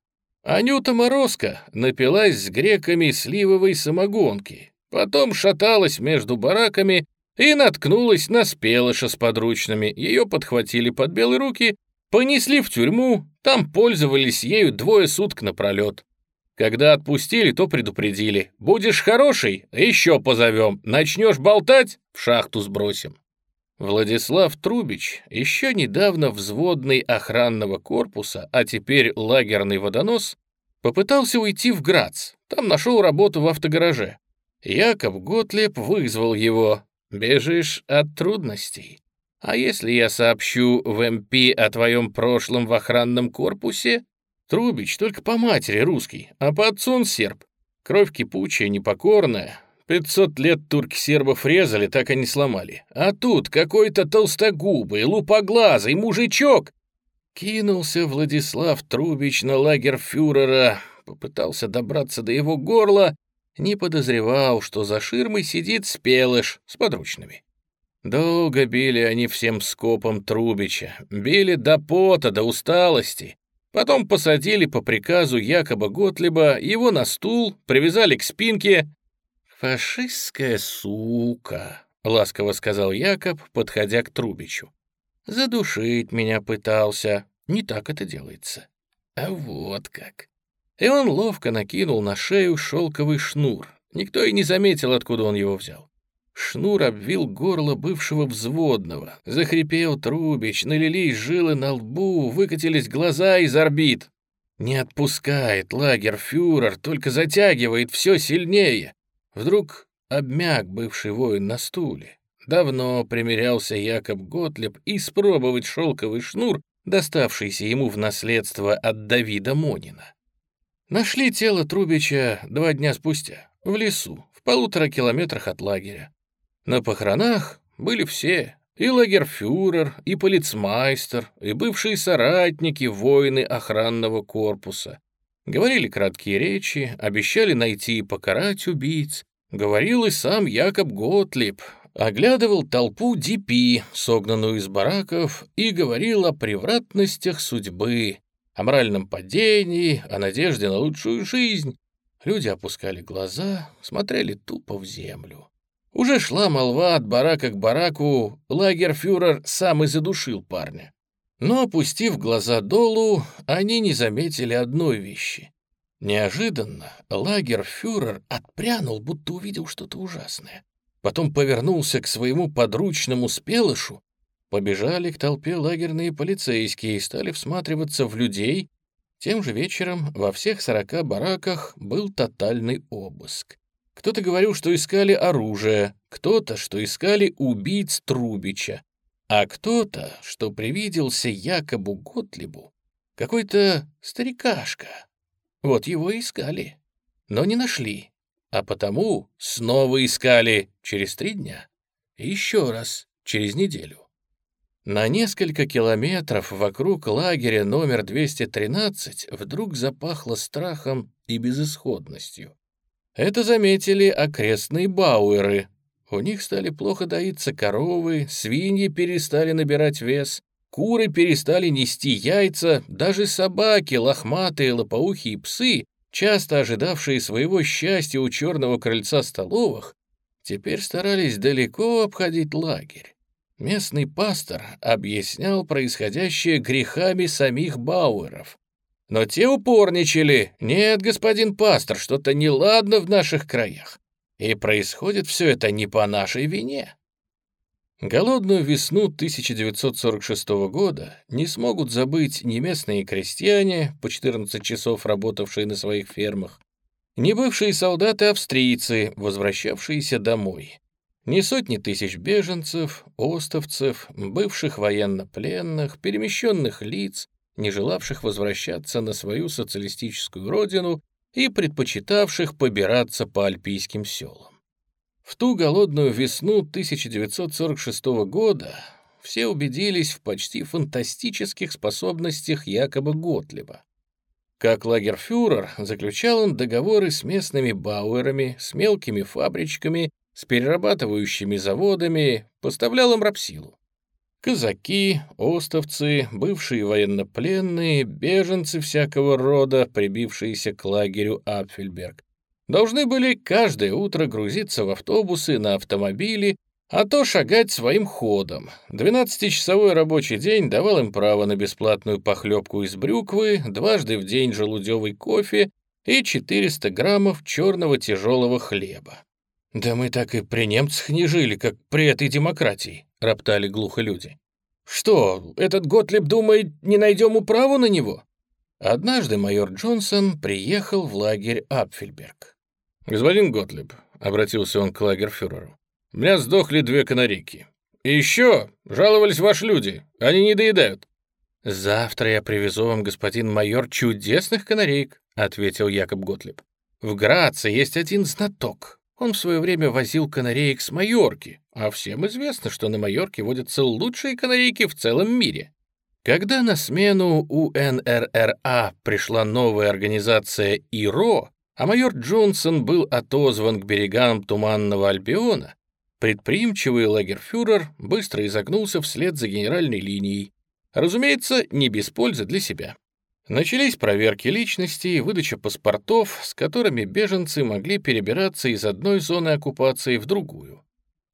Анюта Морозко напилась с греками сливовой самогонки, потом шаталась между бараками и наткнулась на спелыша с подручными. Ее подхватили под белые руки, понесли в тюрьму, там пользовались ею двое суток напролет. Когда отпустили, то предупредили. «Будешь хороший, еще позовем. Начнешь болтать — в шахту сбросим». Владислав Трубич, еще недавно взводный охранного корпуса, а теперь лагерный водонос, попытался уйти в Грац, там нашел работу в автогараже. Яков Готлеб вызвал его. «Бежишь от трудностей. А если я сообщу в МП о твоем прошлом в охранном корпусе?» Трубич только по матери русский, а по отцу он серб. Кровь кипучая, непокорная, Пятьсот лет турки сербов резали, так и не сломали. А тут какой-то толстогубый, лупоглазый мужичок. Кинулся Владислав Трубич на лагерь фюрера, попытался добраться до его горла, не подозревал, что за ширмой сидит Спелыш с подручными. Долго били они всем скопом Трубича, били до пота, до усталости. Потом посадили по приказу якобы Готлиба его на стул, привязали к спинке «Фашистская сука», — ласково сказал Якоб, подходя к Трубичу. «Задушить меня пытался. Не так это делается. А вот как». И он ловко накинул на шею шелковый шнур. Никто и не заметил, откуда он его взял. Шнур обвил горло бывшего взводного. Захрипел Трубич, налились жилы на лбу, выкатились глаза из орбит. Не отпускает лагерфюрер, только затягивает все сильнее. Вдруг обмяк бывший воин на стуле. Давно примерялся Якоб Готлеб испробовать шелковый шнур, доставшийся ему в наследство от Давида Монина. Нашли тело Трубича два дня спустя, в лесу, в полутора километрах от лагеря. На похоронах были все, и лагерфюрер, и полицмайстер, и бывшие соратники, воины охранного корпуса. Говорили краткие речи, обещали найти и покарать убийц. Говорил и сам Якоб Готлиб, оглядывал толпу ДП, согнанную из бараков, и говорил о превратностях судьбы, о моральном падении, о надежде на лучшую жизнь. Люди опускали глаза, смотрели тупо в землю. Уже шла молва от барака к бараку, лагерфюрер сам и задушил парня. Но, опустив глаза долу, они не заметили одной вещи. Неожиданно лагерфюрер отпрянул, будто увидел что-то ужасное. Потом повернулся к своему подручному спелышу. Побежали к толпе лагерные полицейские и стали всматриваться в людей. Тем же вечером во всех сорока бараках был тотальный обыск. Кто-то говорил, что искали оружие, кто-то, что искали убийц Трубича, а кто-то, что привиделся якобы Готлибу, какой-то старикашка. Вот его искали, но не нашли, а потому снова искали через три дня и еще раз через неделю. На несколько километров вокруг лагеря номер 213 вдруг запахло страхом и безысходностью. Это заметили окрестные бауэры. У них стали плохо доиться коровы, свиньи перестали набирать вес, куры перестали нести яйца, даже собаки, лохматые, лопоухие псы, часто ожидавшие своего счастья у черного крыльца столовых, теперь старались далеко обходить лагерь. Местный пастор объяснял происходящее грехами самих Бауэров, но те упорничали. «Нет, господин пастор, что-то неладно в наших краях. И происходит все это не по нашей вине». Голодную весну 1946 года не смогут забыть ни местные крестьяне, по 14 часов работавшие на своих фермах, ни бывшие солдаты-австрийцы, возвращавшиеся домой, ни сотни тысяч беженцев, остовцев, бывших военнопленных, перемещенных лиц, не желавших возвращаться на свою социалистическую родину и предпочитавших побираться по альпийским селам. В ту голодную весну 1946 года все убедились в почти фантастических способностях якобы Готлиба. Как лагерфюрер заключал он договоры с местными бауэрами, с мелкими фабричками, с перерабатывающими заводами, поставлял им рабсилу. Казаки, остовцы, бывшие военнопленные, беженцы всякого рода, прибившиеся к лагерю Апфельберг, должны были каждое утро грузиться в автобусы, на автомобили, а то шагать своим ходом. 12-часовой рабочий день давал им право на бесплатную похлебку из брюквы, дважды в день желудевый кофе и 400 граммов черного тяжелого хлеба. «Да мы так и при немцах не жили, как при этой демократии», — роптали глухо люди. «Что, этот Готлеб думает, не найдем управу на него?» Однажды майор Джонсон приехал в лагерь Апфельберг. «Господин Готлеб», — обратился он к лагерфюреру, — «у меня сдохли две канарейки. И еще жаловались ваши люди, они не доедают». «Завтра я привезу вам, господин майор, чудесных канареек», — ответил Якоб Готлеб. «В Граце есть один знаток, он в свое время возил канареек с Майорки, а всем известно, что на Майорке водятся лучшие канарейки в целом мире. Когда на смену УНРРА пришла новая организация ИРО, а майор Джонсон был отозван к берегам Туманного Альбиона, предприимчивый лагерфюрер быстро изогнулся вслед за генеральной линией. Разумеется, не без пользы для себя. Начались проверки личности и выдача паспортов, с которыми беженцы могли перебираться из одной зоны оккупации в другую.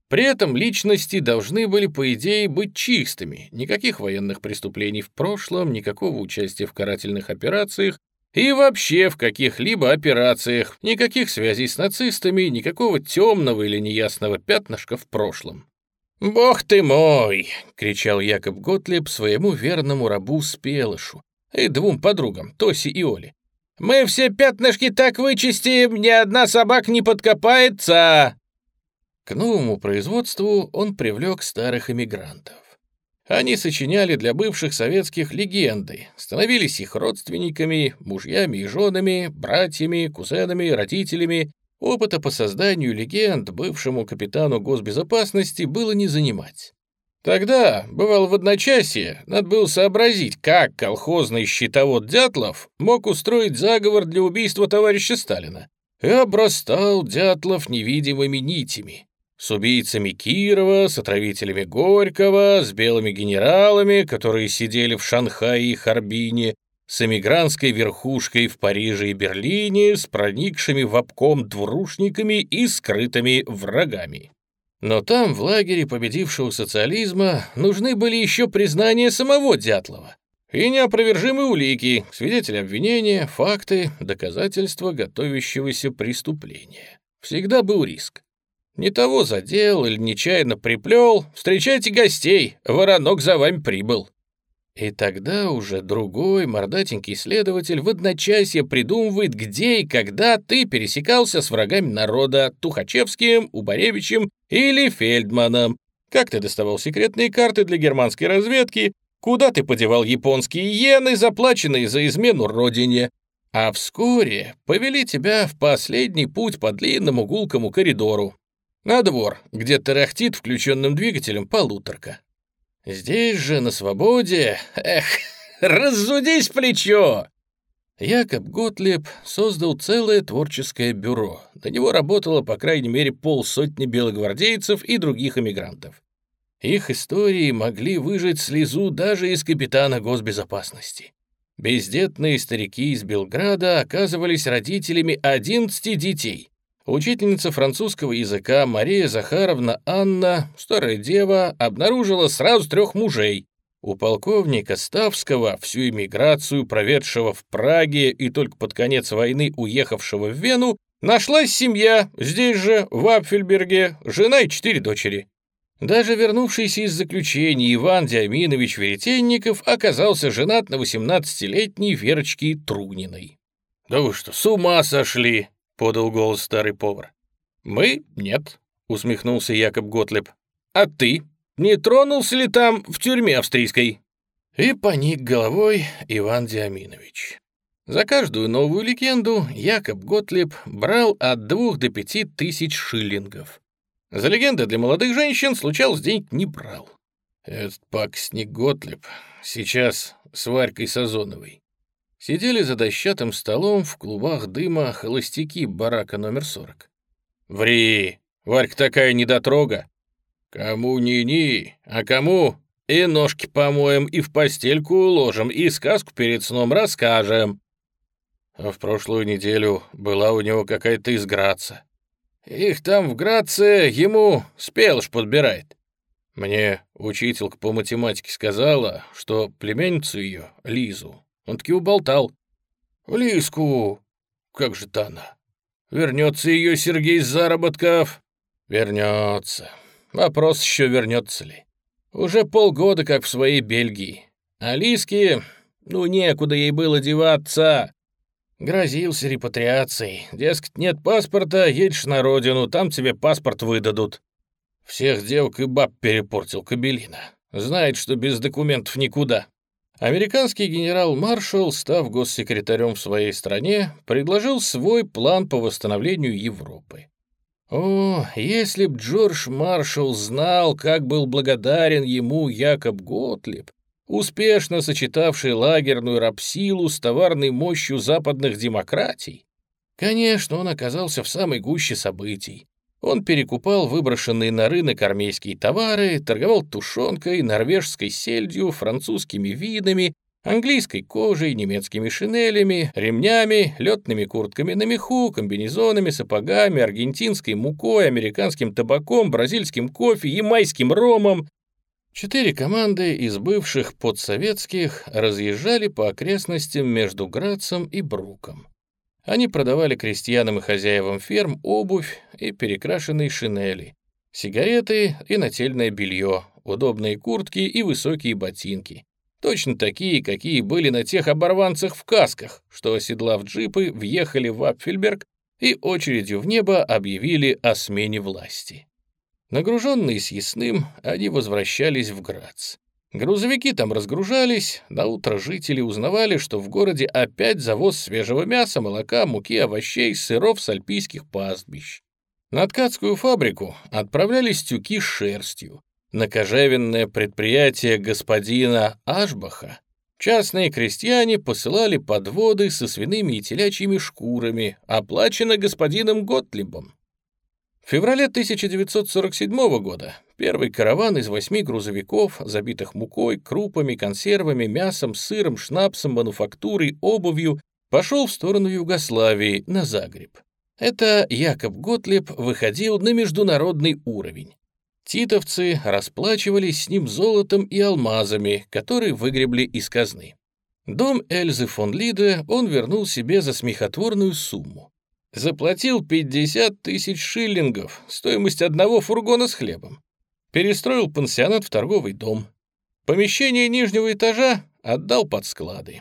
При этом личности должны были, по идее, быть чистыми, никаких военных преступлений в прошлом, никакого участия в карательных операциях и вообще в каких-либо операциях, никаких связей с нацистами, никакого темного или неясного пятнышка в прошлом. «Бог ты мой!» — кричал Якоб Готлеб своему верному рабу Спелышу, и двум подругам, Тоси и Оле. «Мы все пятнышки так вычистим, ни одна собака не подкопается!» К новому производству он привлек старых эмигрантов. Они сочиняли для бывших советских легенды, становились их родственниками, мужьями и женами, братьями, кузенами, родителями. Опыта по созданию легенд бывшему капитану госбезопасности было не занимать. Тогда, бывало в одночасье, надо было сообразить, как колхозный щитовод Дятлов мог устроить заговор для убийства товарища Сталина. И обрастал Дятлов невидимыми нитями. С убийцами Кирова, с отравителями Горького, с белыми генералами, которые сидели в Шанхае и Харбине, с эмигрантской верхушкой в Париже и Берлине, с проникшими в обком двурушниками и скрытыми врагами. Но там, в лагере победившего социализма, нужны были еще признания самого Дятлова. И неопровержимые улики, свидетели обвинения, факты, доказательства готовящегося преступления. Всегда был риск. Не того задел или нечаянно приплел, встречайте гостей, воронок за вами прибыл. И тогда уже другой мордатенький следователь в одночасье придумывает, где и когда ты пересекался с врагами народа Тухачевским, Убаревичем или Фельдманом, как ты доставал секретные карты для германской разведки, куда ты подевал японские иены, заплаченные за измену родине. А вскоре повели тебя в последний путь по длинному гулкому коридору. На двор, где тарахтит включенным двигателем полуторка. Здесь же, на свободе, эх, [laughs] разудись плечо!» Якоб Готлеб создал целое творческое бюро. На него работало, по крайней мере, полсотни белогвардейцев и других эмигрантов. Их истории могли выжать слезу даже из капитана госбезопасности. Бездетные старики из Белграда оказывались родителями 11 детей. Учительница французского языка Мария Захаровна Анна, старая дева, обнаружила сразу трех мужей. У полковника Ставского, всю эмиграцию, проведшего в Праге и только под конец войны уехавшего в Вену, нашлась семья, здесь же, в Апфельберге, жена и четыре дочери. Даже вернувшийся из заключения Иван Диаминович Веретенников оказался женат на 18-летней Верочке Труниной. «Да вы что, с ума сошли!» — подал голос старый повар. «Мы? Нет», — усмехнулся Якоб Готлеб. «А ты? Не тронулся ли там в тюрьме австрийской?» И поник головой Иван Диаминович. За каждую новую легенду Якоб Готлеб брал от двух до пяти тысяч шиллингов. За легенды для молодых женщин случалось денег не брал. Этот пакостник Готлеб сейчас с Варькой Сазоновой сидели за дощатым столом в клубах дыма холостяки барака номер 40. «Ври! Варька такая недотрога! Кому ни-ни, а кому и ножки помоем, и в постельку уложим, и сказку перед сном расскажем!» А в прошлую неделю была у него какая-то из Граца. Их там в Граце ему спелж подбирает. Мне учителька по математике сказала, что племянницу ее, Лизу, он таки уболтал. Лиску, как же-то она? Вернется ее Сергей с заработков? Вернется. Вопрос еще вернется ли. Уже полгода как в своей Бельгии. А Лиске, ну, некуда ей было деваться. Грозился репатриацией. Дескать, нет паспорта, едешь на родину, там тебе паспорт выдадут. Всех девок и баб перепортил Кабелина. Знает, что без документов никуда. Американский генерал-маршал, став госсекретарем в своей стране, предложил свой план по восстановлению Европы. О, если б Джордж Маршалл знал, как был благодарен ему Якоб Готлиб, успешно сочетавший лагерную рабсилу с товарной мощью западных демократий. Конечно, он оказался в самой гуще событий. Он перекупал выброшенные на рынок армейские товары, торговал тушенкой, норвежской сельдью, французскими винами, английской кожей, немецкими шинелями, ремнями, летными куртками на меху, комбинезонами, сапогами, аргентинской мукой, американским табаком, бразильским кофе, ямайским ромом. Четыре команды из бывших подсоветских разъезжали по окрестностям между Грацем и Бруком. Они продавали крестьянам и хозяевам ферм обувь и перекрашенные шинели, сигареты и нательное белье, удобные куртки и высокие ботинки. Точно такие, какие были на тех оборванцах в касках, что, оседлав джипы, въехали в Апфельберг и очередью в небо объявили о смене власти. Нагруженные съестным, они возвращались в Грац. Грузовики там разгружались, на утро жители узнавали, что в городе опять завоз свежего мяса, молока, муки, овощей, сыров с альпийских пастбищ. На ткацкую фабрику отправлялись тюки с шерстью. На кожевенное предприятие господина Ашбаха частные крестьяне посылали подводы со свиными и телячьими шкурами, оплачено господином Готлибом. В феврале 1947 года первый караван из восьми грузовиков, забитых мукой, крупами, консервами, мясом, сыром, шнапсом, мануфактурой, обувью, пошел в сторону Югославии, на Загреб. Это Якоб Готлеб выходил на международный уровень. Титовцы расплачивались с ним золотом и алмазами, которые выгребли из казны. Дом Эльзы фон Лиде он вернул себе за смехотворную сумму. Заплатил 50 тысяч шиллингов, стоимость одного фургона с хлебом. Перестроил пансионат в торговый дом. Помещение нижнего этажа отдал под склады.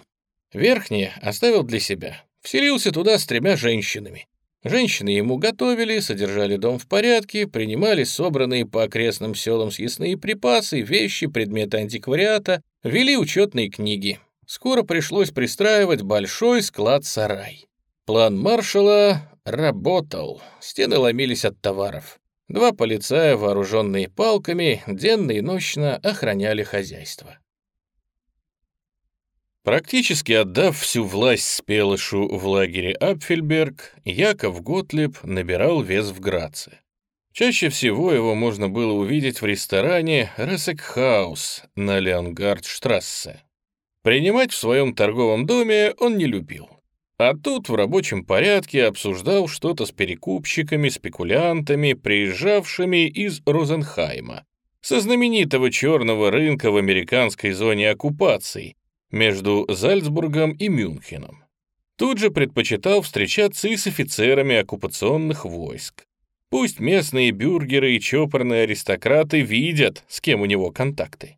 Верхнее оставил для себя. Вселился туда с тремя женщинами. Женщины ему готовили, содержали дом в порядке, принимали собранные по окрестным селам съестные припасы, вещи, предметы антиквариата, вели учетные книги. Скоро пришлось пристраивать большой склад-сарай. План маршала работал, стены ломились от товаров. Два полицая, вооруженные палками, денно и ночно охраняли хозяйство. Практически отдав всю власть Спелышу в лагере Апфельберг, Яков Готлеб набирал вес в Граце. Чаще всего его можно было увидеть в ресторане «Рессекхаус» на Леонгардштрассе. Принимать в своем торговом доме он не любил. А тут в рабочем порядке обсуждал что-то с перекупщиками, спекулянтами, приезжавшими из Розенхайма, со знаменитого черного рынка в американской зоне оккупации, между Зальцбургом и Мюнхеном. Тут же предпочитал встречаться и с офицерами оккупационных войск. Пусть местные бюргеры и чопорные аристократы видят, с кем у него контакты.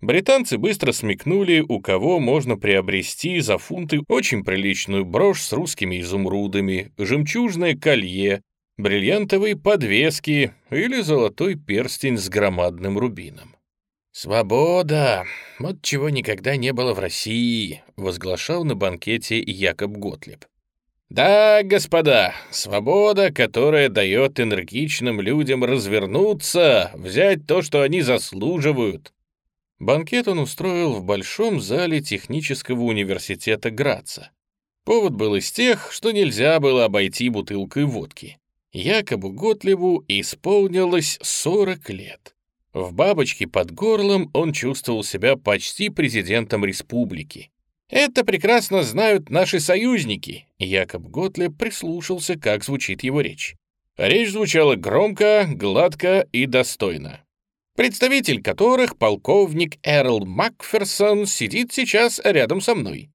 Британцы быстро смекнули, у кого можно приобрести за фунты очень приличную брошь с русскими изумрудами, жемчужное колье, бриллиантовые подвески или золотой перстень с громадным рубином. «Свобода! Вот чего никогда не было в России!» — возглашал на банкете Якоб Готлеб. «Да, господа, свобода, которая дает энергичным людям развернуться, взять то, что они заслуживают». Банкет он устроил в большом зале технического университета Граца. Повод был из тех, что нельзя было обойти бутылкой водки. Якобы Готлебу исполнилось 40 лет. В бабочке под горлом он чувствовал себя почти президентом республики. «Это прекрасно знают наши союзники», — Якоб Готлеб прислушался, как звучит его речь. Речь звучала громко, гладко и достойно. Представитель которых, полковник Эрл Макферсон, сидит сейчас рядом со мной.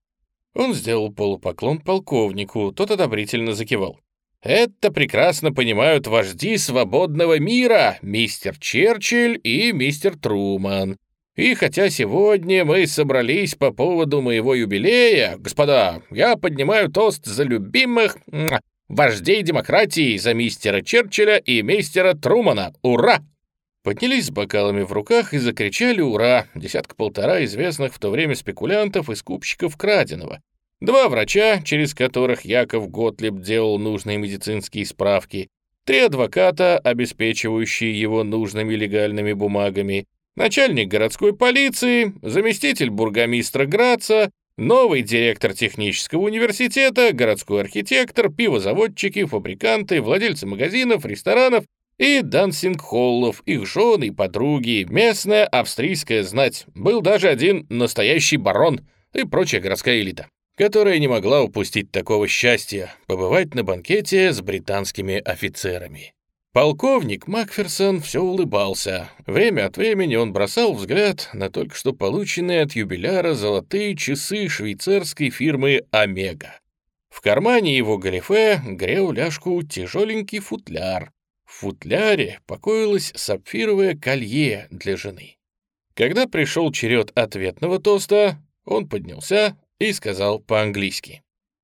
Он сделал полупоклон полковнику, тот одобрительно закивал. Это прекрасно понимают вожди свободного мира, мистер Черчилль и мистер Труман. И хотя сегодня мы собрались по поводу моего юбилея, господа, я поднимаю тост за любимых вождей демократии, за мистера Черчилля и мистера Трумана. Ура! Поднялись с бокалами в руках и закричали «Ура!» десятка-полтора известных в то время спекулянтов и скупщиков краденого, два врача, через которых Яков Готлиб делал нужные медицинские справки, три адвоката, обеспечивающие его нужными легальными бумагами, начальник городской полиции, заместитель бургомистра Граца, новый директор технического университета, городской архитектор, пивозаводчики, фабриканты, владельцы магазинов, ресторанов и дансинг-холлов, их жены и подруги, местная австрийская знать. Был даже один настоящий барон и прочая городская элита которая не могла упустить такого счастья побывать на банкете с британскими офицерами. Полковник Макферсон все улыбался. Время от времени он бросал взгляд на только что полученные от юбиляра золотые часы швейцарской фирмы «Омега». В кармане его галифе грел ляжку тяжеленький футляр. Футляре покоилось сапфировое колье для жены. Когда пришел черед ответного тоста, он поднялся, и сказал по-английски.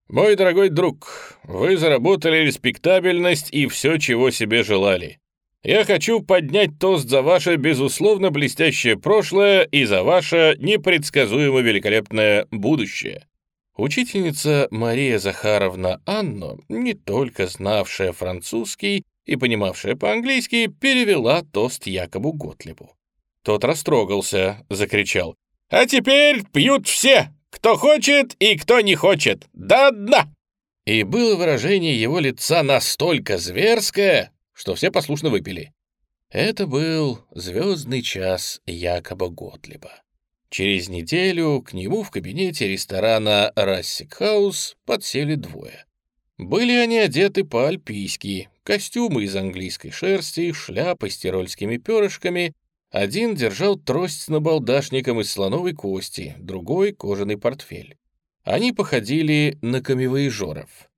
«Мой дорогой друг, вы заработали респектабельность и все, чего себе желали. Я хочу поднять тост за ваше, безусловно, блестящее прошлое и за ваше непредсказуемо великолепное будущее». Учительница Мария Захаровна Анно, не только знавшая французский и понимавшая по-английски, перевела тост Якобу Готлибу. Тот растрогался, закричал. «А теперь пьют все! Кто хочет и кто не хочет. До дна!» И было выражение его лица настолько зверское, что все послушно выпили. Это был звездный час Якоба Готлиба. Через неделю к нему в кабинете ресторана «Рассикхаус» подсели двое. Были они одеты по-альпийски, костюмы из английской шерсти, шляпы с тирольскими перышками. Один держал трость с набалдашником из слоновой кости, другой — кожаный портфель. Они походили на камевоежоров.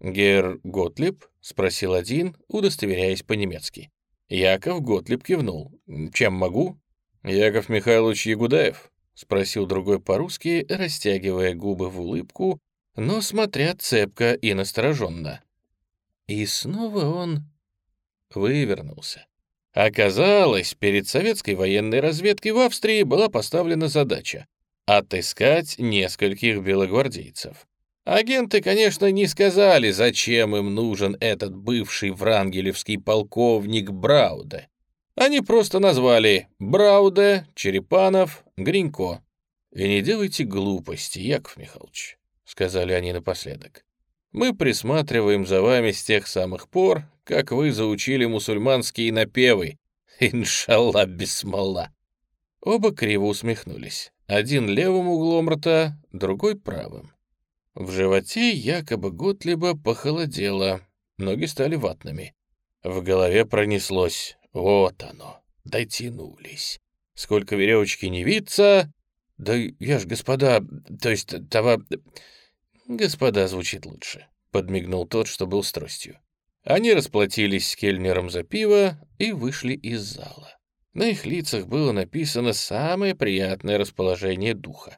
«Гер Готлиб?» — спросил один, удостоверяясь по-немецки. Яков Готлиб кивнул. «Чем могу?» «Яков Михайлович Ягудаев?» — спросил другой по-русски, растягивая губы в улыбку, но смотря цепко и настороженно. И снова он вывернулся. Оказалось, перед советской военной разведкой в Австрии была поставлена задача отыскать нескольких белогвардейцев. Агенты, конечно, не сказали, зачем им нужен этот бывший врангелевский полковник Брауде. Они просто назвали Брауде, Черепанов, Гринько. «И не делайте глупости, Яков Михайлович», — сказали они напоследок. «Мы присматриваем за вами с тех самых пор, как вы заучили мусульманские напевы. [laughs] Иншалла бисмалла». Оба криво усмехнулись. Один левым углом рта, другой правым. В животе якобы Готлиба похолодело, ноги стали ватными. В голове пронеслось «Вот оно, дотянулись». Сколько веревочки не виться, да я ж, господа, то есть того... Господа звучит лучше, подмигнул тот, что был с тростью. Они расплатились с кельнером за пиво и вышли из зала. На их лицах было написано самое приятное расположение духа.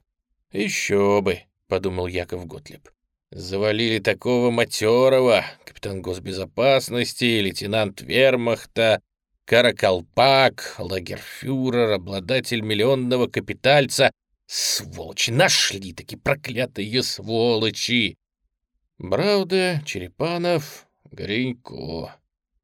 «Еще бы», — подумал Яков Готлеб. «Завалили такого матерого, капитан госбезопасности, лейтенант вермахта, караколпак, лагерфюрер, обладатель миллионного капитальца. Сволочи, нашли таки проклятые сволочи!» Брауде, Черепанов, Гринько.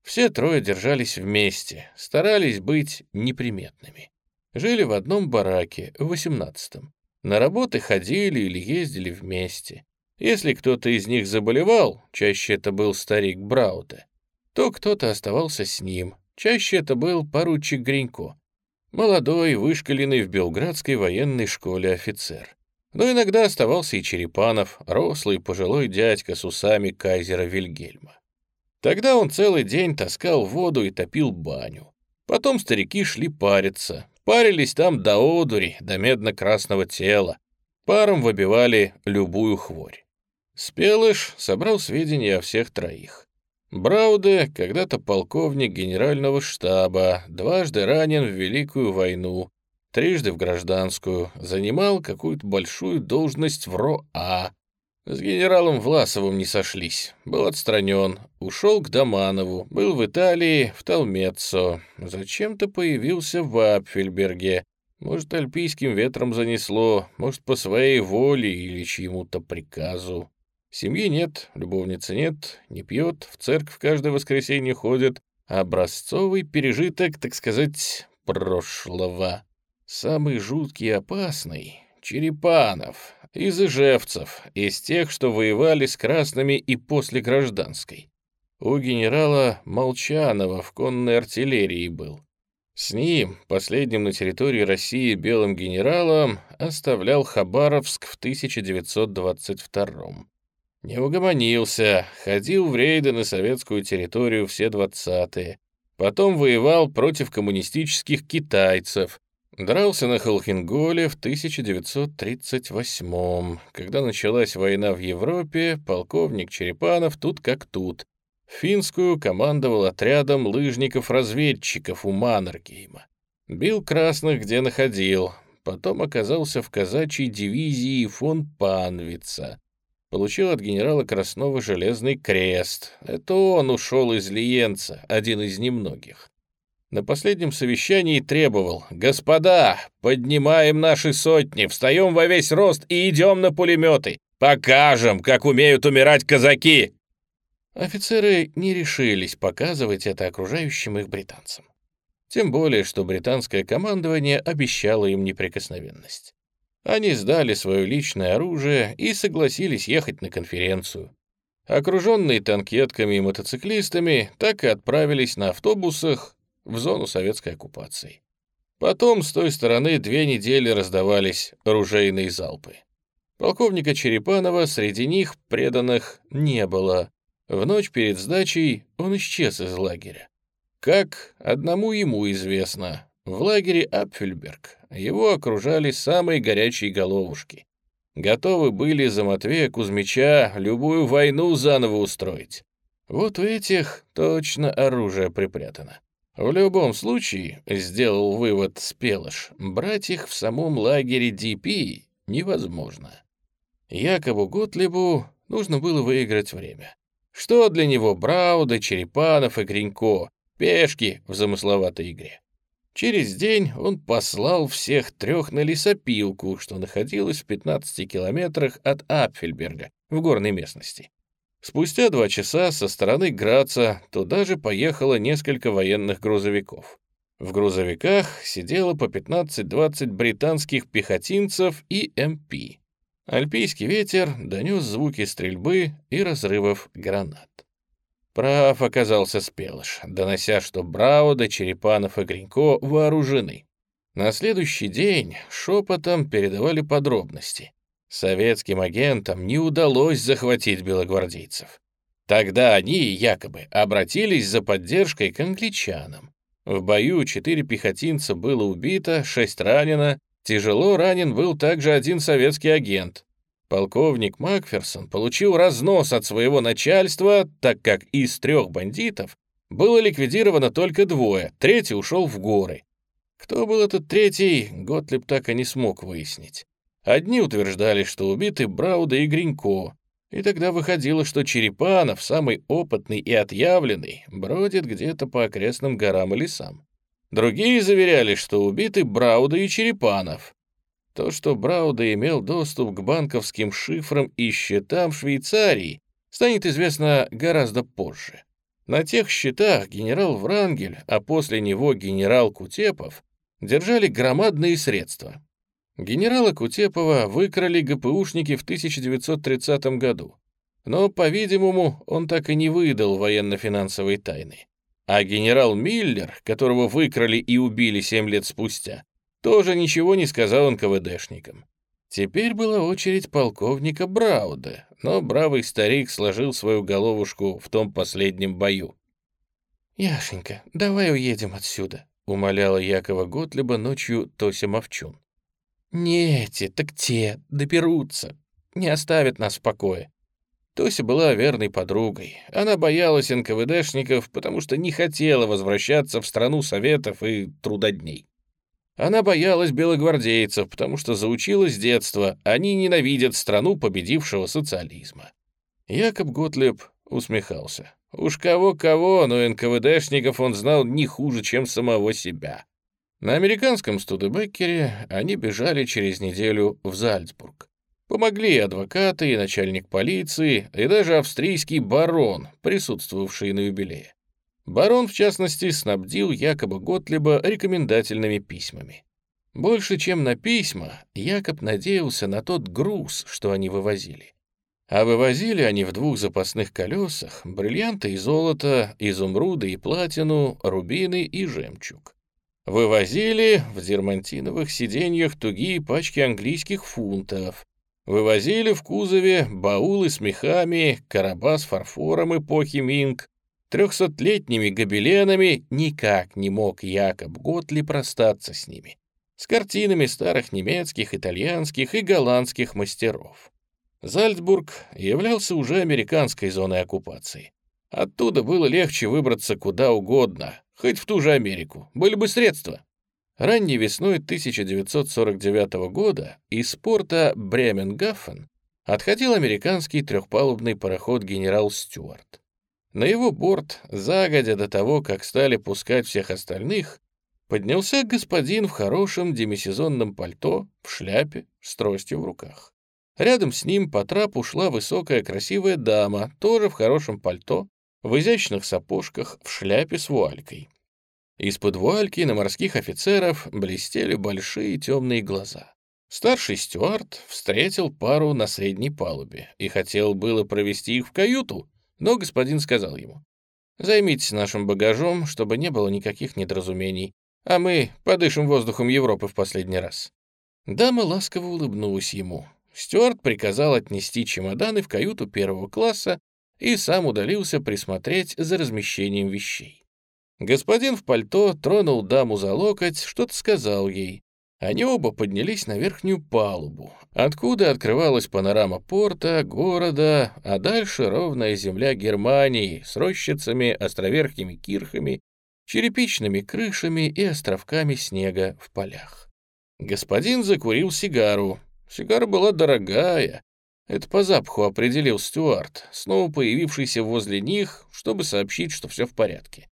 Все трое держались вместе, старались быть неприметными. Жили в одном бараке, в восемнадцатом. На работы ходили или ездили вместе. Если кто-то из них заболевал, чаще это был старик Браута, то кто-то оставался с ним, чаще это был поручик Гринько, молодой, вышкаленный в Белградской военной школе офицер. Но иногда оставался и Черепанов, рослый пожилой дядька с усами кайзера Вильгельма. Тогда он целый день таскал воду и топил баню. Потом старики шли париться. Парились там до одури, до медно-красного тела. Паром выбивали любую хворь. Спелыш собрал сведения о всех троих. Брауде, когда-то полковник генерального штаба, дважды ранен в Великую войну, трижды в гражданскую, занимал какую-то большую должность в РОА, с генералом Власовым не сошлись. Был отстранен, ушел к Доманову, был в Италии, в Талмеццо. Зачем-то появился в Апфельберге. Может, альпийским ветром занесло, может, по своей воле или чьему-то приказу. Семьи нет, любовницы нет, не пьет, в церковь каждое воскресенье ходит. Образцовый пережиток, так сказать, прошлого. Самый жуткий и опасный — Черепанов, из ижевцев, из тех, что воевали с красными и после гражданской. У генерала Молчанова в конной артиллерии был. С ним, последним на территории России белым генералом, оставлял Хабаровск в 1922 -м. Не угомонился, ходил в рейды на советскую территорию все двадцатые. Потом воевал против коммунистических китайцев, Дрался на Холхенголе в 1938 Когда началась война в Европе, полковник Черепанов тут как тут. финскую командовал отрядом лыжников-разведчиков у Маннергейма. Бил красных где находил. Потом оказался в казачьей дивизии фон Панвица. Получил от генерала Краснова железный крест. Это он ушел из Лиенца, один из немногих. На последнем совещании требовал «Господа, поднимаем наши сотни, встаем во весь рост и идем на пулеметы. Покажем, как умеют умирать казаки!» Офицеры не решились показывать это окружающим их британцам. Тем более, что британское командование обещало им неприкосновенность. Они сдали свое личное оружие и согласились ехать на конференцию. Окруженные танкетками и мотоциклистами, так и отправились на автобусах в зону советской оккупации. Потом с той стороны две недели раздавались оружейные залпы. Полковника Черепанова среди них преданных не было. В ночь перед сдачей он исчез из лагеря. Как одному ему известно, в лагере Апфельберг его окружали самые горячие головушки. Готовы были за Матвея Кузьмича любую войну заново устроить. Вот у этих точно оружие припрятано. В любом случае, сделал вывод Спелыш, брать их в самом лагере ДП невозможно. Якобы Готлебу нужно было выиграть время. Что для него Брауда, Черепанов и Гринько, пешки в замысловатой игре. Через день он послал всех трех на лесопилку, что находилась в 15 километрах от Апфельберга, в горной местности. Спустя два часа со стороны Граца туда же поехало несколько военных грузовиков. В грузовиках сидело по 15-20 британских пехотинцев и МП. Альпийский ветер донес звуки стрельбы и разрывов гранат. Прав оказался Спелыш, донося, что Брауда, Черепанов и Гринько вооружены. На следующий день шепотом передавали подробности. Советским агентам не удалось захватить белогвардейцев. Тогда они, якобы, обратились за поддержкой к англичанам. В бою четыре пехотинца было убито, шесть ранено, Тяжело ранен был также один советский агент. Полковник Макферсон получил разнос от своего начальства, так как из трех бандитов было ликвидировано только двое, третий ушел в горы. Кто был этот третий, Готлиб так и не смог выяснить. Одни утверждали, что убиты Брауда и Гринько, и тогда выходило, что Черепанов, самый опытный и отъявленный, бродит где-то по окрестным горам и лесам. Другие заверяли, что убиты Брауда и Черепанов. То, что Брауда имел доступ к банковским шифрам и счетам Швейцарии, станет известно гораздо позже. На тех счетах генерал Врангель, а после него генерал Кутепов, держали громадные средства. Генерала Кутепова выкрали ГПУшники в 1930 году, но, по-видимому, он так и не выдал военно-финансовой тайны. А генерал Миллер, которого выкрали и убили семь лет спустя, тоже ничего не сказал НКВДшникам. Теперь была очередь полковника Брауда, но бравый старик сложил свою головушку в том последнем бою. «Яшенька, давай уедем отсюда», — умоляла Якова Готлиба ночью Тося Мовчун. «Не эти, так те, доберутся, не оставят нас в покое. Тося была верной подругой. Она боялась НКВДшников, потому что не хотела возвращаться в страну советов и трудодней. Она боялась белогвардейцев, потому что заучилась с детства, они ненавидят страну победившего социализма. Якоб Готлеб усмехался. Уж кого-кого, но НКВДшников он знал не хуже, чем самого себя. На американском Студебеккере они бежали через неделю в Зальцбург. Помогли адвокаты, и начальник полиции, и даже австрийский барон, присутствовавший на юбилее. Барон, в частности, снабдил якобы Готлиба рекомендательными письмами. Больше, чем на письма, Якоб надеялся на тот груз, что они вывозили. А вывозили они в двух запасных колесах бриллианты и золото, изумруды и платину, рубины и жемчуг. Вывозили в дермантиновых сиденьях тугие пачки английских фунтов, Вывозили в кузове баулы с мехами, короба с фарфором эпохи Минг. Трехсотлетними гобеленами никак не мог Якоб Готли простаться с ними. С картинами старых немецких, итальянских и голландских мастеров. Зальцбург являлся уже американской зоной оккупации. Оттуда было легче выбраться куда угодно, хоть в ту же Америку, были бы средства. Ранней весной 1949 года из порта Бремен-Гаффен отходил американский трехпалубный пароход «Генерал Стюарт». На его борт, загодя до того, как стали пускать всех остальных, поднялся господин в хорошем демисезонном пальто, в шляпе, с тростью в руках. Рядом с ним по трапу шла высокая красивая дама, тоже в хорошем пальто, в изящных сапожках, в шляпе с вуалькой. Из-под вуальки на морских офицеров блестели большие темные глаза. Старший стюард встретил пару на средней палубе и хотел было провести их в каюту, но господин сказал ему, «Займитесь нашим багажом, чтобы не было никаких недоразумений, а мы подышим воздухом Европы в последний раз». Дама ласково улыбнулась ему. Стюарт приказал отнести чемоданы в каюту первого класса и сам удалился присмотреть за размещением вещей. Господин в пальто тронул даму за локоть, что-то сказал ей. Они оба поднялись на верхнюю палубу, откуда открывалась панорама порта, города, а дальше ровная земля Германии с рощицами, островерхими кирхами, черепичными крышами и островками снега в полях. Господин закурил сигару. Сигара была дорогая. Это по запаху определил Стюарт, снова появившийся возле них, чтобы сообщить, что все в порядке.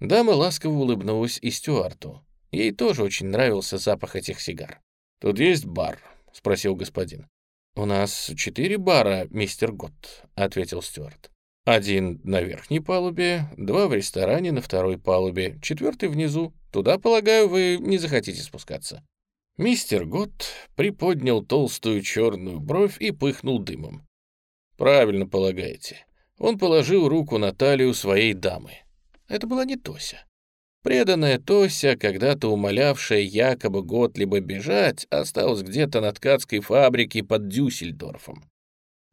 Дама ласково улыбнулась и Стюарту. Ей тоже очень нравился запах этих сигар. «Тут есть бар?» — спросил господин. «У нас четыре бара, мистер Гott», — ответил Стюарт. «Один на верхней палубе, два в ресторане на второй палубе, четвертый внизу. Туда, полагаю, вы не захотите спускаться». Мистер Гott приподнял толстую черную бровь и пыхнул дымом. «Правильно полагаете». Он положил руку на талию своей дамы. Это была не Тося. Преданная Тося, когда-то умолявшая якобы Готлиба бежать, осталась где-то на ткацкой фабрике под Дюссельдорфом.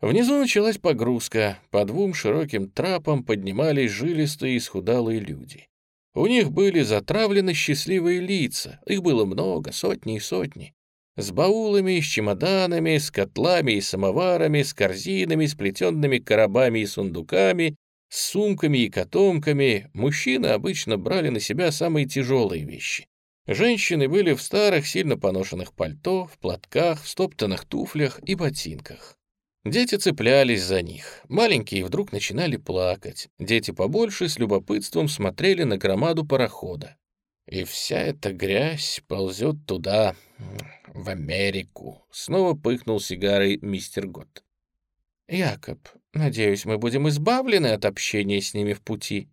Внизу началась погрузка, по двум широким трапам поднимались жилистые и схудалые люди. У них были затравлены счастливые лица, их было много, сотни и сотни. С баулами, с чемоданами, с котлами и самоварами, с корзинами, с плетенными коробами и сундуками, с сумками и котомками мужчины обычно брали на себя самые тяжелые вещи. Женщины были в старых, сильно поношенных пальто, в платках, в стоптанных туфлях и ботинках. Дети цеплялись за них. Маленькие вдруг начинали плакать. Дети побольше с любопытством смотрели на громаду парохода. И вся эта грязь ползет туда, в Америку. Снова пыхнул сигарой мистер Гott. «Якоб, надеюсь, мы будем избавлены от общения с ними в пути».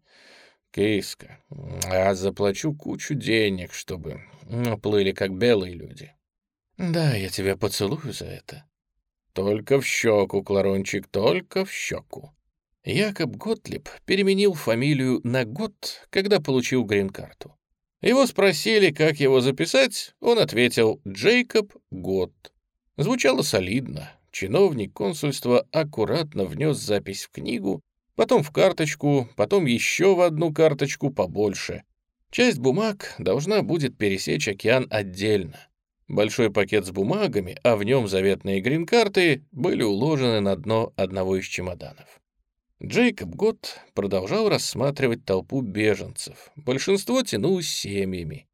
«Киска, я заплачу кучу денег, чтобы плыли как белые люди». «Да, я тебя поцелую за это». «Только в щеку, Кларончик, только в щеку». Якоб Готлиб переменил фамилию на Гот, когда получил грин-карту. Его спросили, как его записать, он ответил «Джейкоб Гот». Звучало солидно, Чиновник консульства аккуратно внес запись в книгу, потом в карточку, потом еще в одну карточку побольше. Часть бумаг должна будет пересечь океан отдельно. Большой пакет с бумагами, а в нем заветные грин-карты, были уложены на дно одного из чемоданов. Джейкоб Гott продолжал рассматривать толпу беженцев. Большинство тянулось семьями.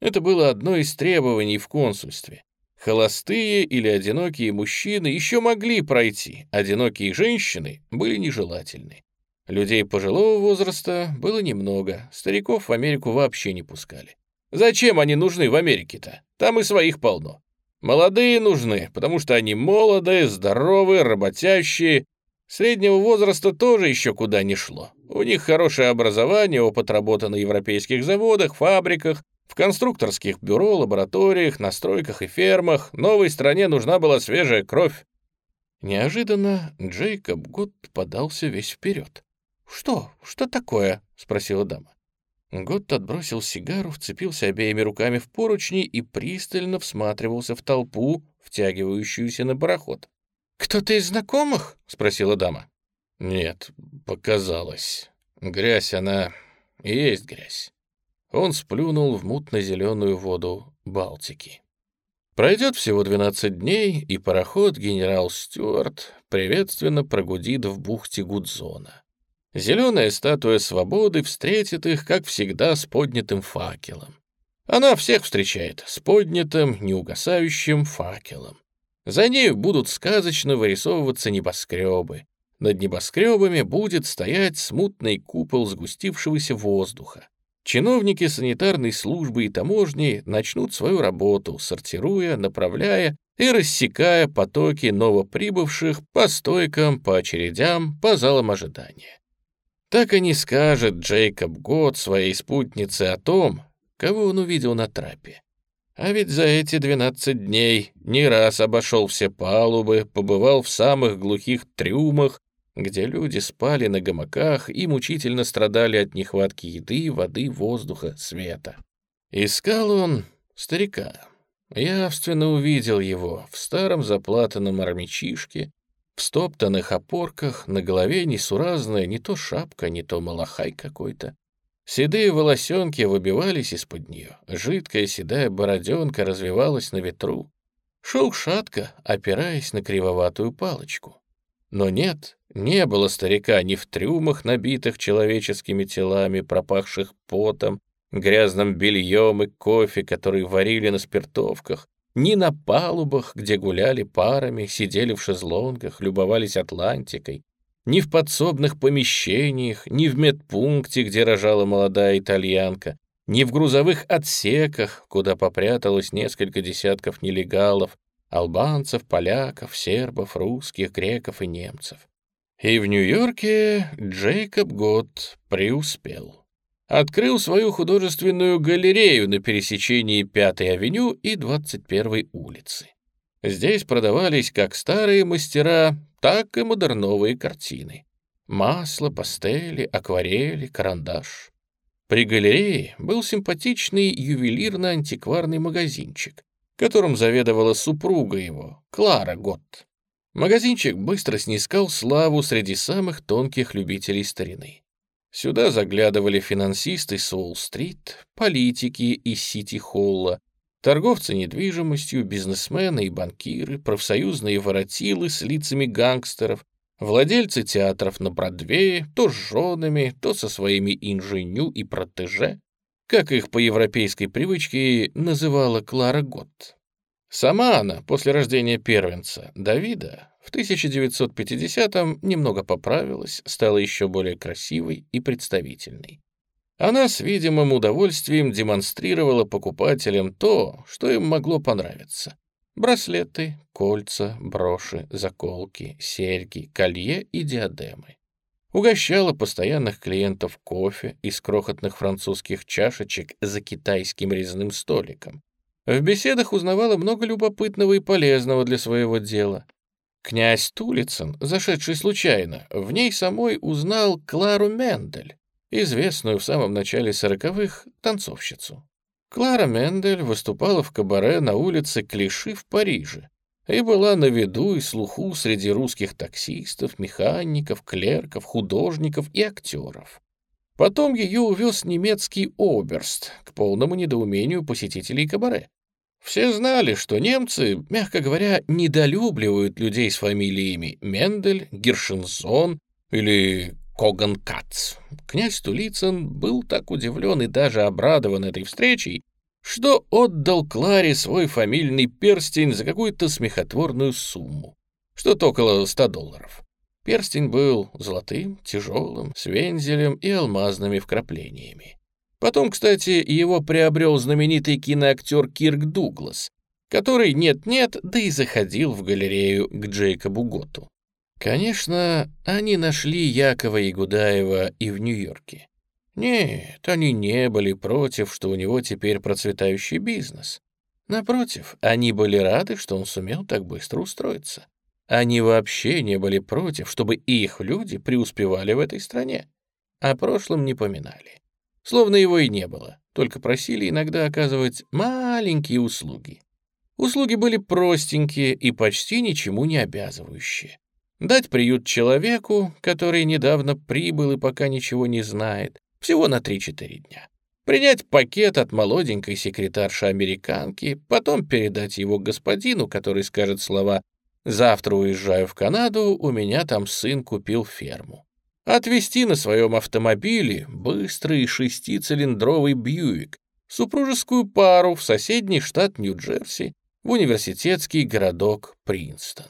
Это было одно из требований в консульстве. Холостые или одинокие мужчины еще могли пройти, одинокие женщины были нежелательны. Людей пожилого возраста было немного, стариков в Америку вообще не пускали. Зачем они нужны в Америке-то? Там и своих полно. Молодые нужны, потому что они молодые, здоровые, работящие. Среднего возраста тоже еще куда не шло. У них хорошее образование, опыт работы на европейских заводах, фабриках, в конструкторских бюро, лабораториях, на стройках и фермах новой стране нужна была свежая кровь. Неожиданно Джейкоб Гуд подался весь вперед. «Что? Что такое?» — спросила дама. Гот отбросил сигару, вцепился обеими руками в поручни и пристально всматривался в толпу, втягивающуюся на пароход. «Кто-то из знакомых?» — спросила дама. «Нет, показалось. Грязь, она есть грязь. Он сплюнул в мутно-зеленую воду Балтики. Пройдет всего 12 дней, и пароход «Генерал Стюарт» приветственно прогудит в бухте Гудзона. Зеленая статуя свободы встретит их, как всегда, с поднятым факелом. Она всех встречает с поднятым, неугасающим факелом. За нею будут сказочно вырисовываться небоскребы. Над небоскребами будет стоять смутный купол сгустившегося воздуха. Чиновники санитарной службы и таможни начнут свою работу, сортируя, направляя и рассекая потоки новоприбывших по стойкам, по очередям, по залам ожидания. Так и не скажет Джейкоб Год своей спутнице о том, кого он увидел на трапе. А ведь за эти 12 дней не раз обошел все палубы, побывал в самых глухих трюмах, где люди спали на гамаках и мучительно страдали от нехватки еды, воды, воздуха, света. Искал он старика. Явственно увидел его в старом заплатанном армячишке, в стоптанных опорках на голове несуразная не то шапка, не то малахай какой-то. Седые волосенки выбивались из-под нее, жидкая седая бороденка развивалась на ветру. Шел шатко, опираясь на кривоватую палочку. Но нет, не было старика ни в трюмах, набитых человеческими телами, пропахших потом, грязным бельем и кофе, который варили на спиртовках, ни на палубах, где гуляли парами, сидели в шезлонгах, любовались Атлантикой, ни в подсобных помещениях, ни в медпункте, где рожала молодая итальянка, ни в грузовых отсеках, куда попряталось несколько десятков нелегалов, албанцев, поляков, сербов, русских, греков и немцев. И в Нью-Йорке Джейкоб Гот преуспел. Открыл свою художественную галерею на пересечении 5-й авеню и 21-й улицы. Здесь продавались как старые мастера, так и модерновые картины. Масло, пастели, акварели, карандаш. При галерее был симпатичный ювелирно-антикварный магазинчик, которым заведовала супруга его, Клара Готт. Магазинчик быстро снискал славу среди самых тонких любителей старины. Сюда заглядывали финансисты с Уолл-стрит, политики из Сити-Холла, Торговцы недвижимостью, бизнесмены и банкиры, профсоюзные воротилы с лицами гангстеров, владельцы театров на Бродвее, то с женами, то со своими инженю и протеже, как их по европейской привычке называла Клара Готт. Сама она, после рождения первенца, Давида, в 1950-м немного поправилась, стала еще более красивой и представительной. Она с видимым удовольствием демонстрировала покупателям то, что им могло понравиться. Браслеты, кольца, броши, заколки, серьги, колье и диадемы. Угощала постоянных клиентов кофе из крохотных французских чашечек за китайским резным столиком. В беседах узнавала много любопытного и полезного для своего дела. Князь Тулицын, зашедший случайно, в ней самой узнал Клару Мендель, известную в самом начале сороковых танцовщицу. Клара Мендель выступала в кабаре на улице Клиши в Париже и была на виду и слуху среди русских таксистов, механиков, клерков, художников и актеров. Потом ее увез немецкий оберст к полному недоумению посетителей кабаре. Все знали, что немцы, мягко говоря, недолюбливают людей с фамилиями Мендель, Гершензон или Коган Кац. Князь Тулицын был так удивлен и даже обрадован этой встречей, что отдал Кларе свой фамильный перстень за какую-то смехотворную сумму, что-то около ста долларов. Перстень был золотым, тяжелым, с вензелем и алмазными вкраплениями. Потом, кстати, его приобрел знаменитый киноактер Кирк Дуглас, который нет-нет, да и заходил в галерею к Джейкобу Готу. Конечно, они нашли Якова Ягудаева и в Нью-Йорке. Нет, они не были против, что у него теперь процветающий бизнес. Напротив, они были рады, что он сумел так быстро устроиться. Они вообще не были против, чтобы их люди преуспевали в этой стране. О прошлом не поминали. Словно его и не было, только просили иногда оказывать маленькие услуги. Услуги были простенькие и почти ничему не обязывающие дать приют человеку, который недавно прибыл и пока ничего не знает, всего на 3-4 дня. Принять пакет от молоденькой секретарши-американки, потом передать его господину, который скажет слова «Завтра уезжаю в Канаду, у меня там сын купил ферму». Отвезти на своем автомобиле быстрый шестицилиндровый Бьюик, супружескую пару в соседний штат Нью-Джерси, в университетский городок Принстон